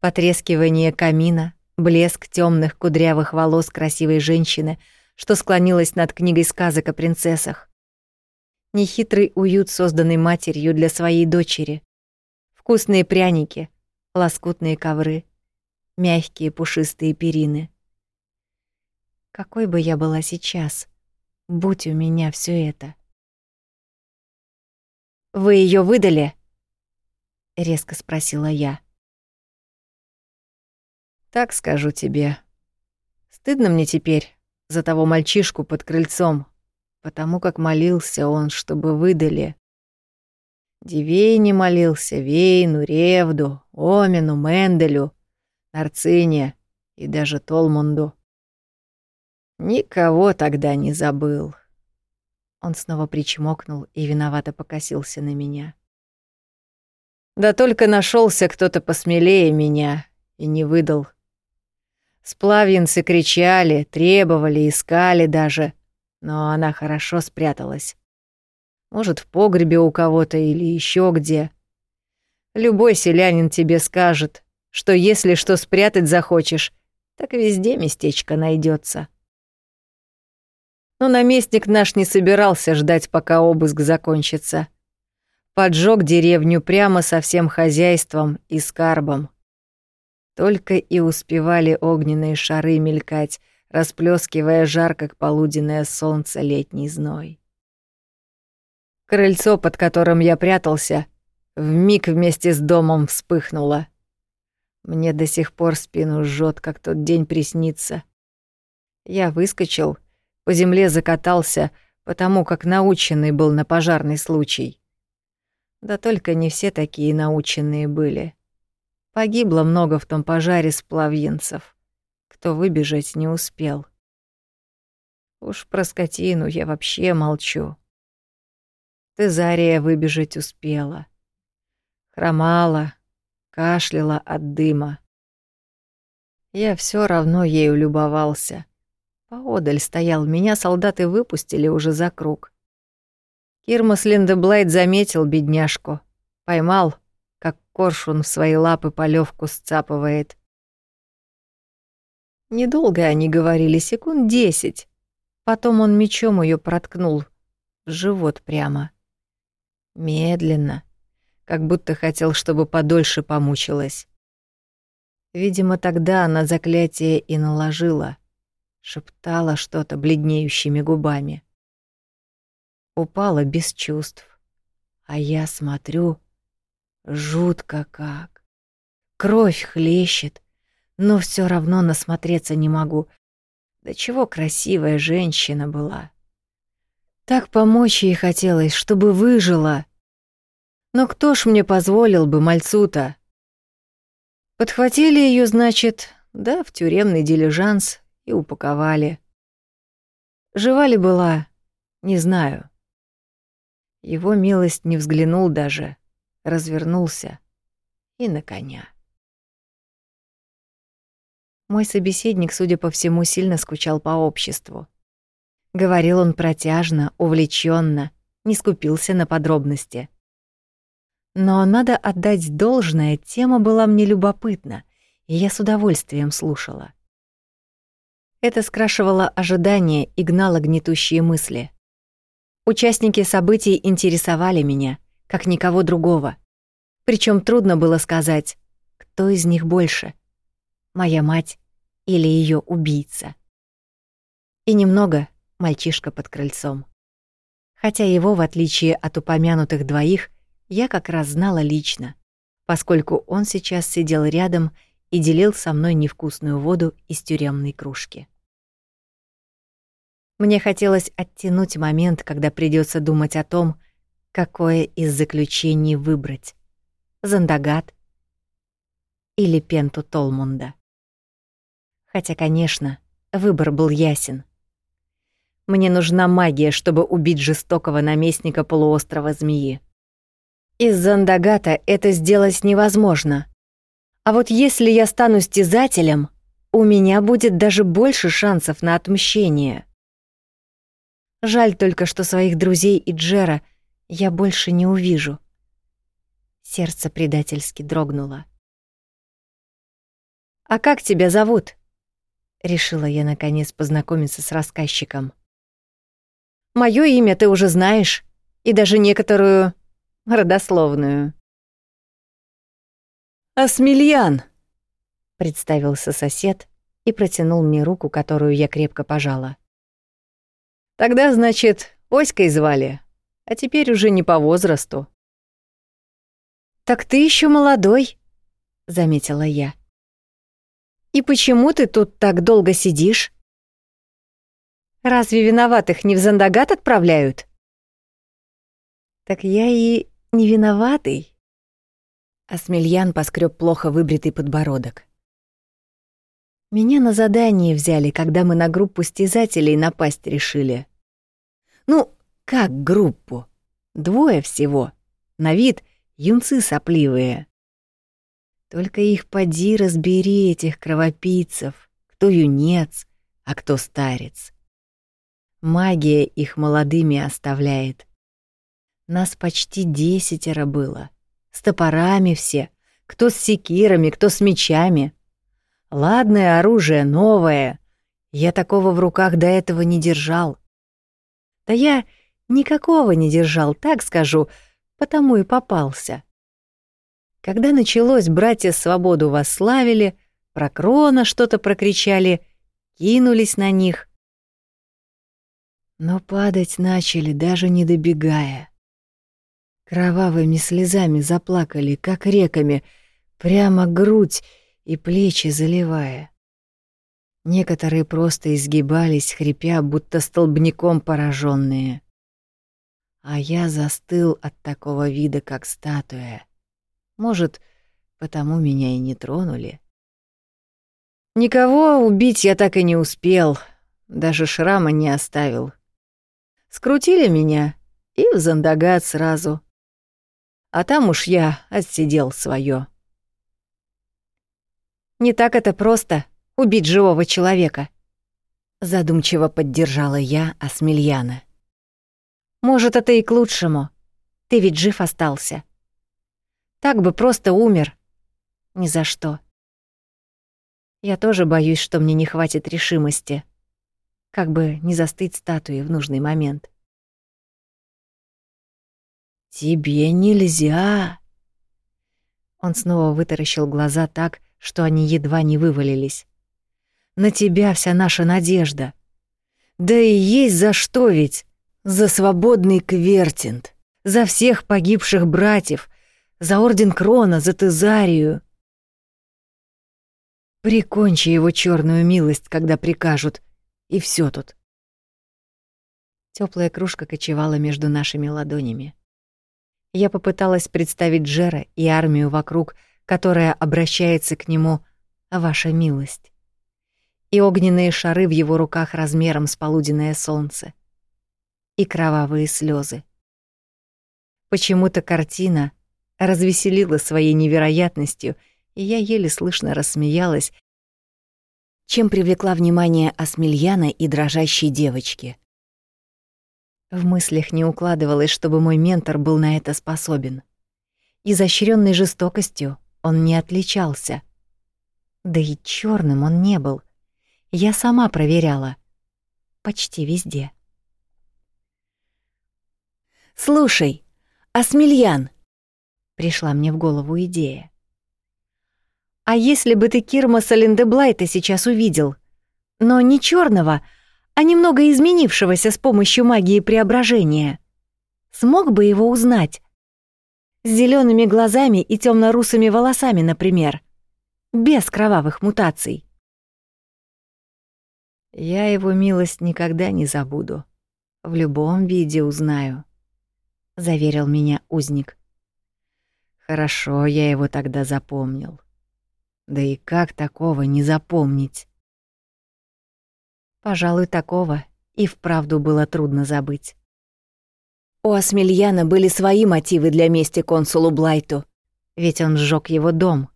потрескивание камина, блеск темных кудрявых волос красивой женщины, что склонилась над книгой сказок о принцессах. Нехитрый уют, созданный матерью для своей дочери, Вкусные пряники, лоскутные ковры, мягкие пушистые перины. Какой бы я была сейчас, будь у меня все это. «Вы ее выдали?» — резко спросила я. «Так скажу тебе. Стыдно мне теперь за того мальчишку под крыльцом, потому как молился он, чтобы выдали. Дивейне молился, Вейну, Ревду, Омину, Менделю, Нарцине и даже Толмунду. Никого тогда не забыл. Он снова причмокнул и виновато покосился на меня. Да только нашелся кто-то посмелее меня и не выдал. Сплавьинцы кричали, требовали, искали даже, но она хорошо спряталась. Может, в погребе у кого-то или еще где. Любой селянин тебе скажет, что если что спрятать захочешь, так везде местечко найдется. Но наместник наш не собирался ждать, пока обыск закончится. Поджег деревню прямо со всем хозяйством и скарбом. Только и успевали огненные шары мелькать, расплескивая жар, как полуденное солнце летний зной. Крыльцо, под которым я прятался, вмиг вместе с домом вспыхнуло. Мне до сих пор спину жжет, как тот день приснится. Я выскочил, по земле закатался, потому как наученный был на пожарный случай. Да только не все такие наученные были. Погибло много в том пожаре сплавьинцев, кто выбежать не успел. Уж про скотину я вообще молчу. Тезария выбежать успела. Хромала, кашляла от дыма. Я все равно ею любовался. Поодаль стоял, меня солдаты выпустили уже за круг. Кирмас Линдеблайт заметил бедняжку, поймал, как коршун в свои лапы полевку сцапывает. Недолго они говорили, секунд десять. Потом он мечом ее проткнул живот прямо. Медленно, как будто хотел, чтобы подольше помучилась. Видимо, тогда она заклятие и наложила, шептала что-то бледнеющими губами. Упала без чувств, а я смотрю, жутко как. Кровь хлещет, но все равно насмотреться не могу. Да чего красивая женщина была. Так помочь ей хотелось, чтобы выжила. Но кто ж мне позволил бы мальцу-то? Подхватили ее, значит, да, в тюремный дилижанс и упаковали. Жива ли была, не знаю. Его милость не взглянул даже, развернулся и на коня. Мой собеседник, судя по всему, сильно скучал по обществу. Говорил он протяжно, увлеченно, не скупился на подробности. Но надо отдать должное, тема была мне любопытна, и я с удовольствием слушала. Это скрашивало ожидания и гнало гнетущие мысли. Участники событий интересовали меня, как никого другого. Причем трудно было сказать, кто из них больше — моя мать или ее убийца. И немного мальчишка под крыльцом. Хотя его, в отличие от упомянутых двоих, я как раз знала лично, поскольку он сейчас сидел рядом и делил со мной невкусную воду из тюремной кружки. Мне хотелось оттянуть момент, когда придется думать о том, какое из заключений выбрать — Зандагат или Пенту Толмунда. Хотя, конечно, выбор был ясен. Мне нужна магия, чтобы убить жестокого наместника полуострова Змеи. Из Зандагата это сделать невозможно. А вот если я стану стязателем, у меня будет даже больше шансов на отмщение. Жаль только, что своих друзей и Джера я больше не увижу. Сердце предательски дрогнуло. «А как тебя зовут?» решила я наконец познакомиться с рассказчиком. Моё имя ты уже знаешь, и даже некоторую родословную. Асмельян, представился сосед и протянул мне руку, которую я крепко пожала. Тогда, значит, Оськой звали, а теперь уже не по возрасту. Так ты еще молодой, заметила я. И почему ты тут так долго сидишь? Разве виноватых не в Зандагат отправляют? Так я и не виноватый. Асмельян поскреб плохо выбритый подбородок. Меня на задание взяли, когда мы на группу стязателей напасть решили. Ну, как группу? Двое всего. На вид юнцы сопливые. Только их поди разбери, этих кровопийцев, кто юнец, а кто старец. Магия их молодыми оставляет. Нас почти десятеро было, с топорами все, кто с секирами, кто с мечами. Ладное оружие, новое. Я такого в руках до этого не держал. Да я никакого не держал, так скажу, потому и попался. Когда началось, братья свободу восславили, про крона что-то прокричали, кинулись на них. Но падать начали, даже не добегая. Кровавыми слезами заплакали, как реками, прямо грудь и плечи заливая. Некоторые просто изгибались, хрипя, будто столбняком пораженные. А я застыл от такого вида, как статуя. Может, потому меня и не тронули. Никого убить я так и не успел, даже шрама не оставил. Скрутили меня и в Зандагат сразу. А там уж я отсидел своё. Не так это просто — убить живого человека. Задумчиво поддержала я Асмельяна. Может, это и к лучшему. Ты ведь жив остался. Так бы просто умер. Ни за что. Я тоже боюсь, что мне не хватит решимости. Как бы не застыть статуей в нужный момент. «Тебе нельзя!» Он снова вытаращил глаза так, что они едва не вывалились. «На тебя вся наша надежда. Да и есть за что ведь. За свободный Квертинт, за всех погибших братьев, за Орден Крона, за Тезарию. Прикончи его черную милость, когда прикажут, и все тут. Теплая кружка кочевала между нашими ладонями. Я попыталась представить Джера и армию вокруг, которая обращается к нему «Ваша милость». И огненные шары в его руках размером с полуденное солнце. И кровавые слезы. Почему-то картина развеселила своей невероятностью, и я еле слышно рассмеялась, чем привлекла внимание Асмельяна и дрожащей девочки. В мыслях не укладывалось, чтобы мой ментор был на это способен. Изощренной жестокостью он не отличался. Да и черным он не был. Я сама проверяла. Почти везде. «Слушай, Асмельян!» Пришла мне в голову идея. «А если бы ты Кирмаса Линдеблайта сейчас увидел? Но не черного, а немного изменившегося с помощью магии преображения. Смог бы его узнать? С зелеными глазами и темно-русыми волосами, например. Без кровавых мутаций. Я его милость никогда не забуду. В любом виде узнаю, заверил меня узник. Хорошо, я его тогда запомнил. Да и как такого не запомнить? Пожалуй, такого и вправду было трудно забыть. У Асмельяна были свои мотивы для мести консулу Блайту, ведь он сжег его дом.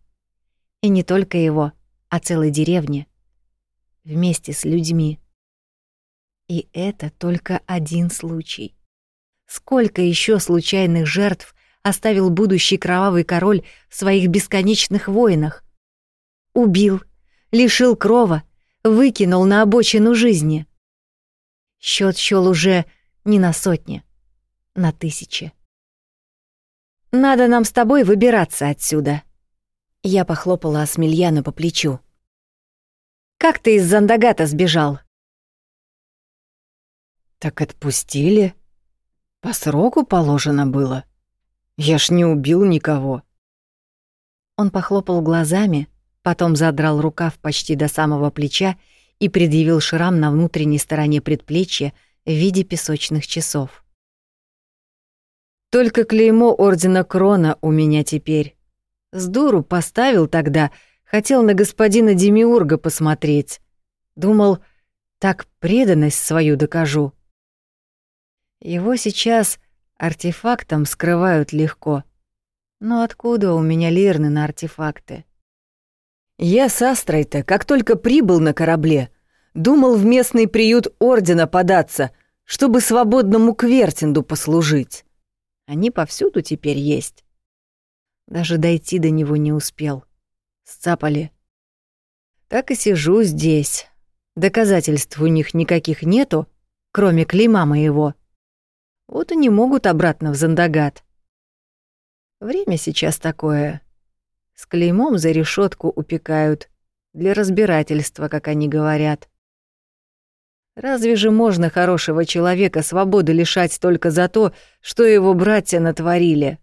И не только его, а целой деревни. Вместе с людьми. И это только один случай. Сколько еще случайных жертв оставил будущий кровавый король в своих бесконечных войнах? Убил, лишил крова, выкинул на обочину жизни. Счет счёл уже не на сотни, на тысячи. «Надо нам с тобой выбираться отсюда». Я похлопала Асмельяна по плечу. «Как ты из Зандагата сбежал?» «Так отпустили. По сроку положено было. Я ж не убил никого». Он похлопал глазами, Потом задрал рукав почти до самого плеча и предъявил шрам на внутренней стороне предплечья в виде песочных часов. «Только клеймо Ордена Крона у меня теперь. С дуру поставил тогда, хотел на господина Демиурга посмотреть. Думал, так преданность свою докажу. Его сейчас артефактом скрывают легко. Но откуда у меня лирны на артефакты? Я с Астрой-то, как только прибыл на корабле, думал в местный приют Ордена податься, чтобы свободному Квертинду послужить. Они повсюду теперь есть. Даже дойти до него не успел. Сцапали. Так и сижу здесь. Доказательств у них никаких нету, кроме клейма моего. Вот и не могут обратно в Зандагат. Время сейчас такое. С клеймом за решетку упекают. Для разбирательства, как они говорят. Разве же можно хорошего человека свободы лишать только за то, что его братья натворили?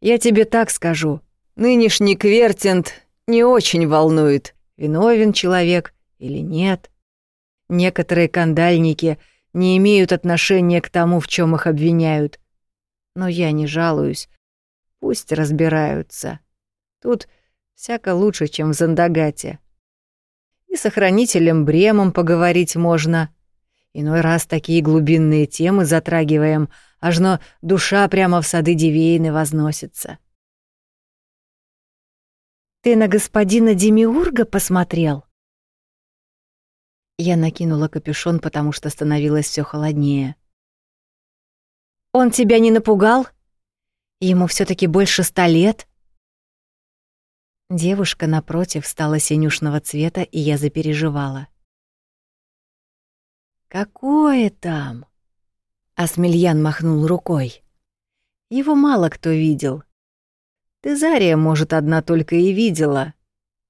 Я тебе так скажу. Нынешний Квертинт не очень волнует, виновен человек или нет. Некоторые кандальники не имеют отношения к тому, в чем их обвиняют. Но я не жалуюсь. Пусть разбираются. Тут всяко лучше, чем в Зандагате. С охранителем Бремом поговорить можно. Иной раз такие глубинные темы затрагиваем, аж но душа прямо в сады Дивейны возносится. «Ты на господина Демиурга посмотрел?» Я накинула капюшон, потому что становилось все холоднее. «Он тебя не напугал? Ему все таки больше ста лет?» Девушка напротив стала синюшного цвета, и я запереживала. «Какое там?» Асмельян махнул рукой. «Его мало кто видел. Ты Зария, может, одна только и видела.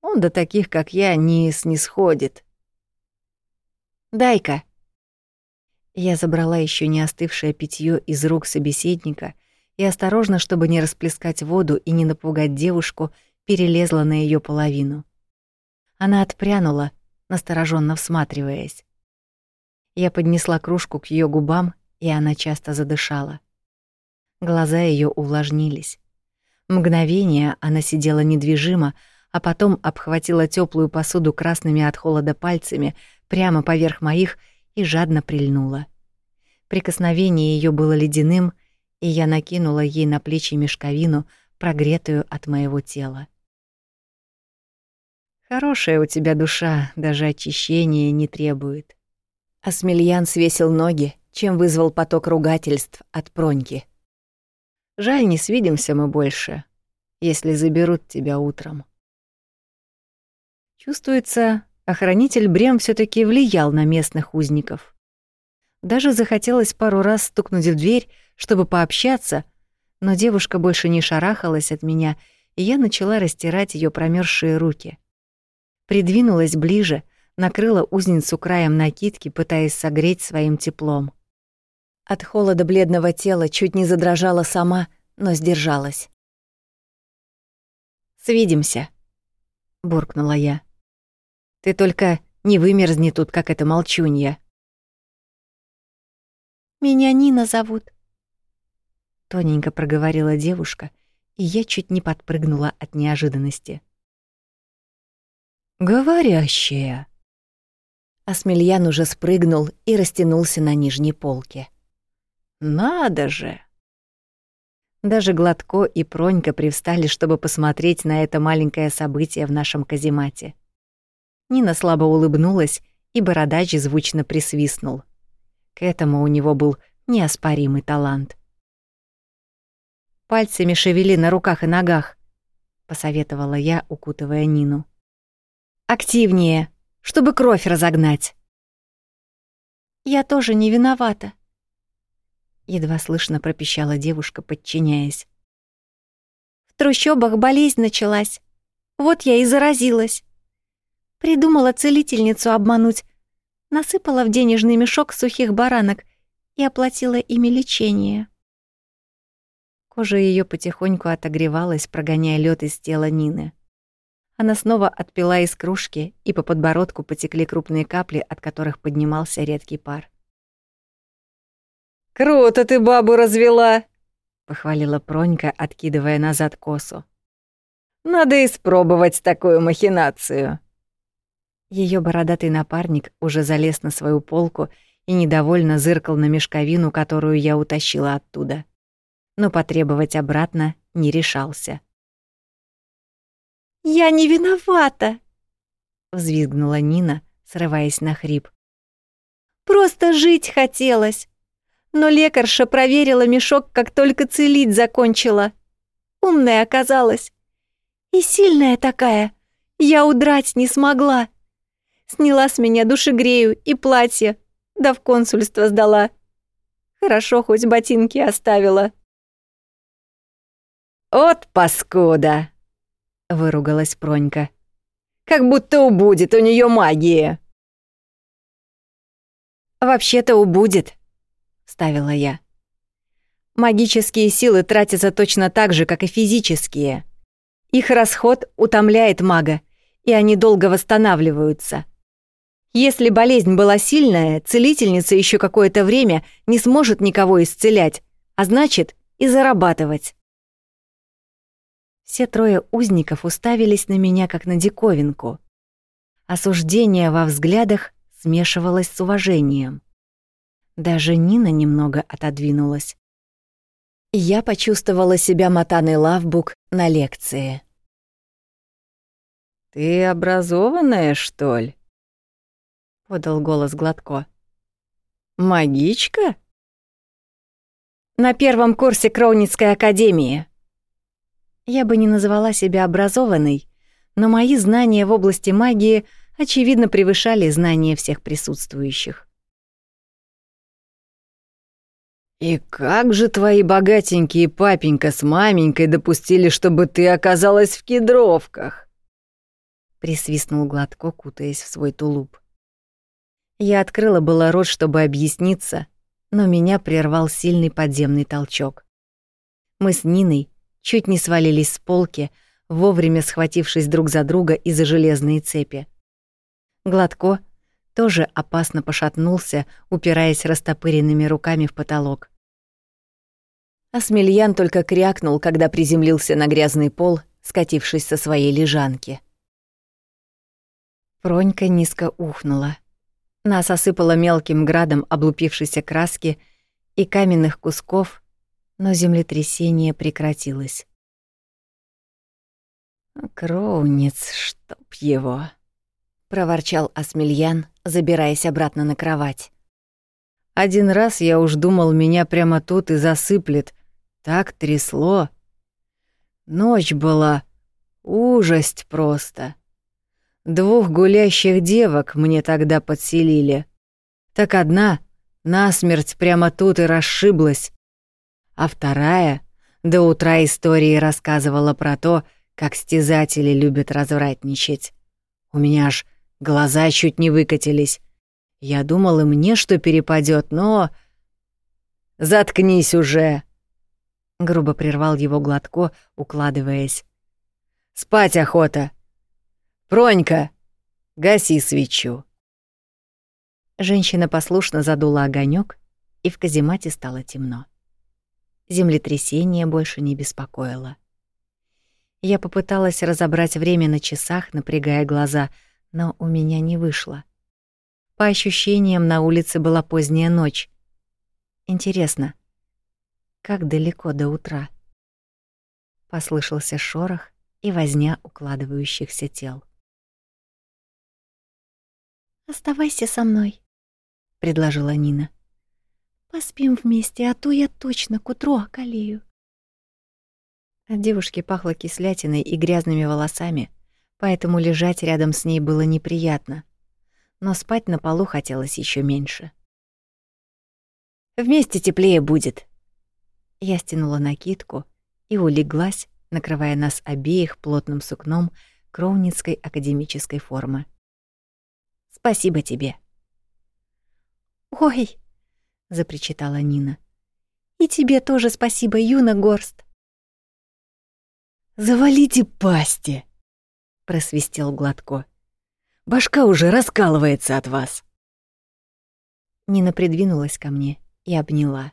Он до таких, как я, не снисходит. Дай-ка. Я забрала еще не остывшее питье из рук собеседника и осторожно, чтобы не расплескать воду и не напугать девушку, перелезла на ее половину. Она отпрянула, настороженно всматриваясь. Я поднесла кружку к ее губам, и она часто задышала. Глаза ее увлажнились. Мгновение она сидела недвижимо, а потом обхватила теплую посуду красными от холода пальцами прямо поверх моих и жадно прильнула. Прикосновение ее было ледяным, и я накинула ей на плечи мешковину, прогретую от моего тела. Хорошая у тебя душа, даже очищения не требует. Асмельян свесил ноги, чем вызвал поток ругательств от Проньки. Жаль, не свидимся мы больше, если заберут тебя утром. Чувствуется, охранитель Брем все таки влиял на местных узников. Даже захотелось пару раз стукнуть в дверь, чтобы пообщаться, но девушка больше не шарахалась от меня, и я начала растирать ее промерзшие руки. Придвинулась ближе, накрыла узницу краем накидки, пытаясь согреть своим теплом. От холода бледного тела чуть не задрожала сама, но сдержалась. «Свидимся», — буркнула я. «Ты только не вымерзни тут, как эта молчунья». «Меня Нина зовут», — тоненько проговорила девушка, и я чуть не подпрыгнула от неожиданности. «Говорящая», Асмельян уже спрыгнул и растянулся на нижней полке. «Надо же!» Даже Гладко и Пронька привстали, чтобы посмотреть на это маленькое событие в нашем каземате. Нина слабо улыбнулась, и бородач звучно присвистнул. К этому у него был неоспоримый талант. «Пальцами шевели на руках и ногах», — посоветовала я, укутывая Нину. «Активнее!» чтобы кровь разогнать. Я тоже не виновата. Едва слышно пропищала девушка, подчиняясь. В трущобах болезнь началась. Вот я и заразилась. Придумала целительницу обмануть. Насыпала в денежный мешок сухих баранок и оплатила ими лечение. Кожа ее потихоньку отогревалась, прогоняя лед из тела Нины. Она снова отпила из кружки, и по подбородку потекли крупные капли, от которых поднимался редкий пар. «Круто ты бабу развела!» — похвалила Пронька, откидывая назад косу. «Надо испробовать такую махинацию!» Ее бородатый напарник уже залез на свою полку и недовольно зыркал на мешковину, которую я утащила оттуда. Но потребовать обратно не решался. «Я не виновата!» — взвизгнула Нина, срываясь на хрип. «Просто жить хотелось. Но лекарша проверила мешок, как только целить закончила. Умная оказалась. И сильная такая. Я удрать не смогла. Сняла с меня душегрею и платье, да в консульство сдала. Хорошо, хоть ботинки оставила». «От паскуда!» — выругалась Пронька. «Как будто убудет у нее магия!» «Вообще-то убудет», — ставила я. «Магические силы тратятся точно так же, как и физические. Их расход утомляет мага, и они долго восстанавливаются. Если болезнь была сильная, целительница еще какое-то время не сможет никого исцелять, а значит и зарабатывать. Все трое узников уставились на меня, как на диковинку. Осуждение во взглядах смешивалось с уважением. Даже Нина немного отодвинулась. Я почувствовала себя мотаной лавбук на лекции. «Ты образованная, что ли?» — подал голос Гладко. «Магичка?» «На первом курсе Кроуницкой академии», я бы не назвала себя образованной, но мои знания в области магии очевидно превышали знания всех присутствующих. «И как же твои богатенькие папенька с маменькой допустили, чтобы ты оказалась в кедровках?» Присвистнул Гладко, кутаясь в свой тулуп. Я открыла было рот, чтобы объясниться, но меня прервал сильный подземный толчок. Мы с Ниной чуть не свалились с полки, вовремя схватившись друг за друга из-за железной цепи. Гладко тоже опасно пошатнулся, упираясь растопыренными руками в потолок. Асмельян только крякнул, когда приземлился на грязный пол, скатившись со своей лежанки. Пронька низко ухнула. Нас осыпало мелким градом облупившейся краски и каменных кусков, но землетрясение прекратилось. «Кроунец, чтоб его!» — проворчал Асмельян, забираясь обратно на кровать. «Один раз я уж думал, меня прямо тут и засыплет. Так трясло. Ночь была ужасть просто. Двух гулящих девок мне тогда подселили. Так одна насмерть прямо тут и расшиблась, а вторая до утра истории рассказывала про то, как стязатели любят развратничать. У меня аж Глаза чуть не выкатились. Я думал, и мне что перепадет, но... «Заткнись уже!» Грубо прервал его Гладко, укладываясь. «Спать охота! Пронька, гаси свечу!» Женщина послушно задула огонек, и в каземате стало темно. Землетрясение больше не беспокоило. Я попыталась разобрать время на часах, напрягая глаза — но у меня не вышло. По ощущениям, на улице была поздняя ночь. Интересно, как далеко до утра? Послышался шорох и возня укладывающихся тел. «Оставайся со мной», — предложила Нина. «Поспим вместе, а то я точно к утру околею». От девушки пахло кислятиной и грязными волосами — поэтому лежать рядом с ней было неприятно, но спать на полу хотелось еще меньше. «Вместе теплее будет». Я стянула накидку и улеглась, накрывая нас обеих плотным сукном кровницкой академической формы. «Спасибо тебе». «Ой!» — запричитала Нина. «И тебе тоже спасибо, Юна Горст». «Завалите пасти!» просвистел Гладко. Башка уже раскалывается от вас. Нина придвинулась ко мне и обняла.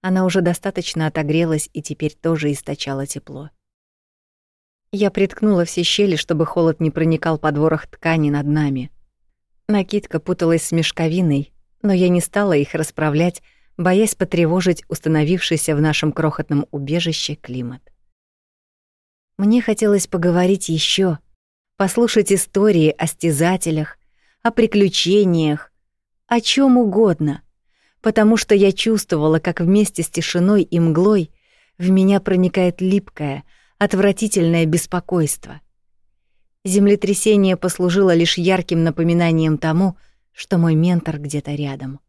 Она уже достаточно отогрелась и теперь тоже источала тепло. Я приткнула все щели, чтобы холод не проникал под ворох ткани над нами. Накидка путалась с мешковиной, но я не стала их расправлять, боясь потревожить установившийся в нашем крохотном убежище климат. Мне хотелось поговорить еще, послушать истории о стезателях, о приключениях, о чем угодно, потому что я чувствовала, как вместе с тишиной и мглой в меня проникает липкое, отвратительное беспокойство. Землетрясение послужило лишь ярким напоминанием тому, что мой ментор где-то рядом.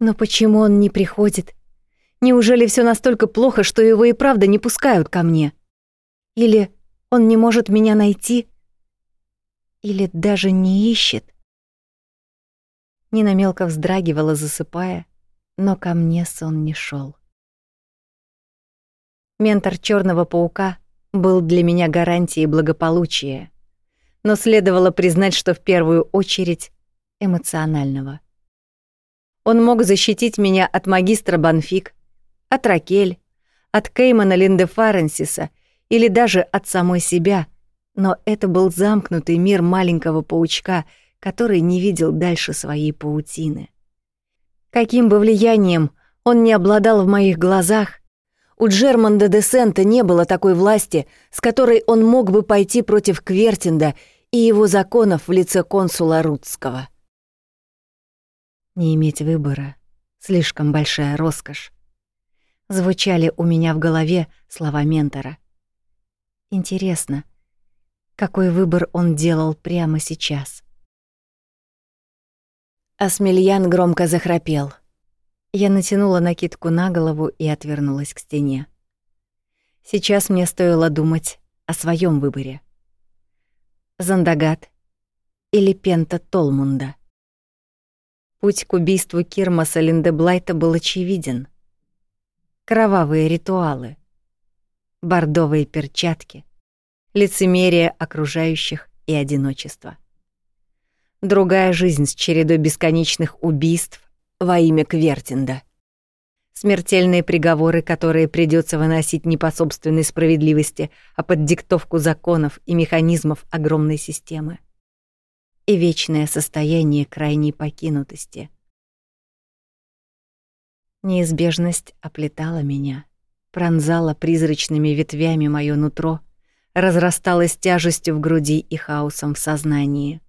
Но почему он не приходит? Неужели все настолько плохо, что его и правда не пускают ко мне? Или он не может меня найти? Или даже не ищет? Нина мелко вздрагивала, засыпая, но ко мне сон не шел. Ментор черного паука был для меня гарантией благополучия, но следовало признать, что в первую очередь эмоционального. Он мог защитить меня от магистра Банфик, от Ракель, от Кеймана Линде Фаренсиса или даже от самой себя, но это был замкнутый мир маленького паучка, который не видел дальше своей паутины. Каким бы влиянием он не обладал в моих глазах, у Джерманда де Сента не было такой власти, с которой он мог бы пойти против Квертинда и его законов в лице консула Рудского. Не иметь выбора — слишком большая роскошь звучали у меня в голове слова ментора. Интересно, какой выбор он делал прямо сейчас? Асмельян громко захрапел. Я натянула накидку на голову и отвернулась к стене. Сейчас мне стоило думать о своем выборе. Зандагат или Пента Толмунда. Путь к убийству Кирмаса Линдеблайта был очевиден. Кровавые ритуалы, бордовые перчатки, лицемерие окружающих и одиночество. Другая жизнь с чередой бесконечных убийств во имя Квертинда. Смертельные приговоры, которые придется выносить не по собственной справедливости, а под диктовку законов и механизмов огромной системы. И вечное состояние крайней покинутости. Неизбежность оплетала меня, пронзала призрачными ветвями моё нутро, разрасталась тяжестью в груди и хаосом в сознании.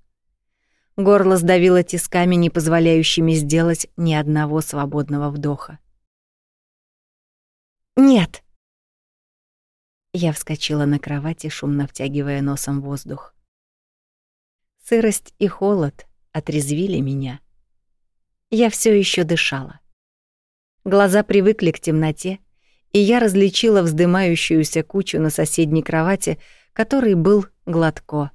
Горло сдавило тисками, не позволяющими сделать ни одного свободного вдоха. «Нет!» Я вскочила на кровати, шумно втягивая носом воздух. Сырость и холод отрезвили меня. Я все еще дышала. Глаза привыкли к темноте, и я различила вздымающуюся кучу на соседней кровати, который был Гладко,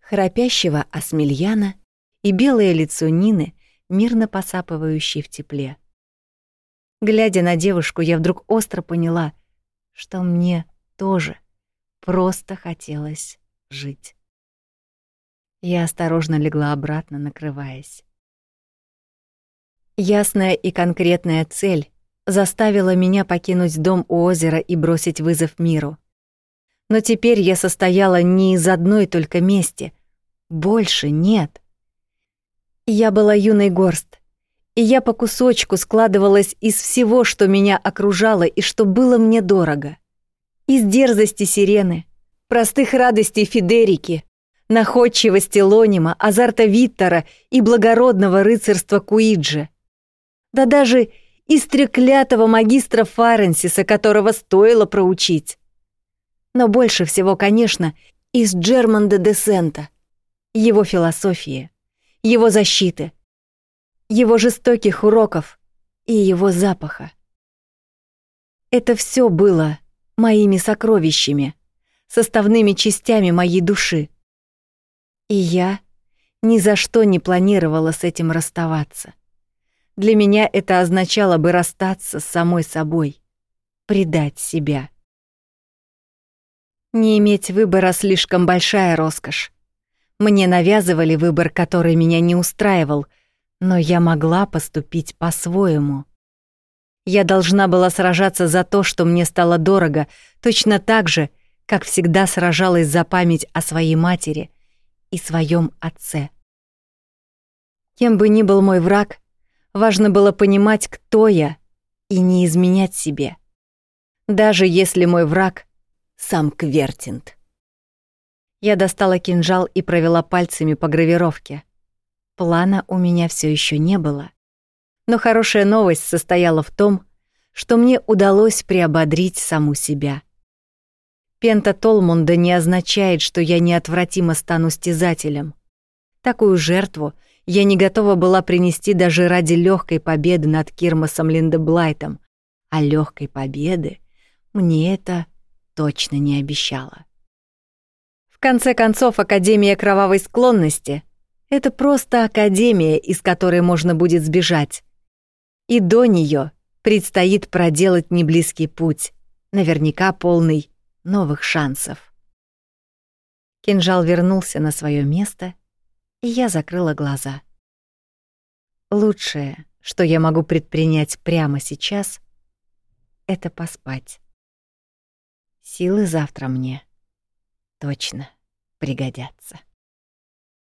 храпящего Асмельяна и белое лицо Нины, мирно посапывающей в тепле. Глядя на девушку, я вдруг остро поняла, что мне тоже просто хотелось жить. Я осторожно легла обратно, накрываясь. Ясная и конкретная цель заставила меня покинуть дом у озера и бросить вызов миру. Но теперь я состояла не из одной только мести. Больше нет. Я была юной горст, и я по кусочку складывалась из всего, что меня окружало и что было мне дорого. Из дерзости сирены, простых радостей Федерики, находчивости Лонима, азарта Виттора и благородного рыцарства Куиджи. Да даже из треклятого магистра Фаренсиса, которого стоило проучить. Но больше всего, конечно, из Джерманда де Сента, его философии, его защиты, его жестоких уроков и его запаха. Это все было моими сокровищами, составными частями моей души. И я ни за что не планировала с этим расставаться. Для меня это означало бы расстаться с самой собой, предать себя. Не иметь выбора слишком большая роскошь. Мне навязывали выбор, который меня не устраивал, но я могла поступить по-своему. Я должна была сражаться за то, что мне стало дорого, точно так же, как всегда сражалась за память о своей матери и своем отце. Кем бы ни был мой враг, важно было понимать, кто я, и не изменять себе. Даже если мой враг — сам Квертинт. Я достала кинжал и провела пальцами по гравировке. Плана у меня все еще не было. Но хорошая новость состояла в том, что мне удалось приободрить саму себя. Пента Толмунда не означает, что я неотвратимо стану стязателем. Такую жертву я не готова была принести даже ради легкой победы над Кирмасом Линдеблайтом, а легкой победы мне это точно не обещала конце концов, Академия кровавой склонности — это просто академия, из которой можно будет сбежать. И до нее предстоит проделать неблизкий путь, наверняка полный новых шансов. Кинжал вернулся на свое место, и я закрыла глаза. Лучшее, что я могу предпринять прямо сейчас, это поспать. Силы завтра мне точно пригодятся.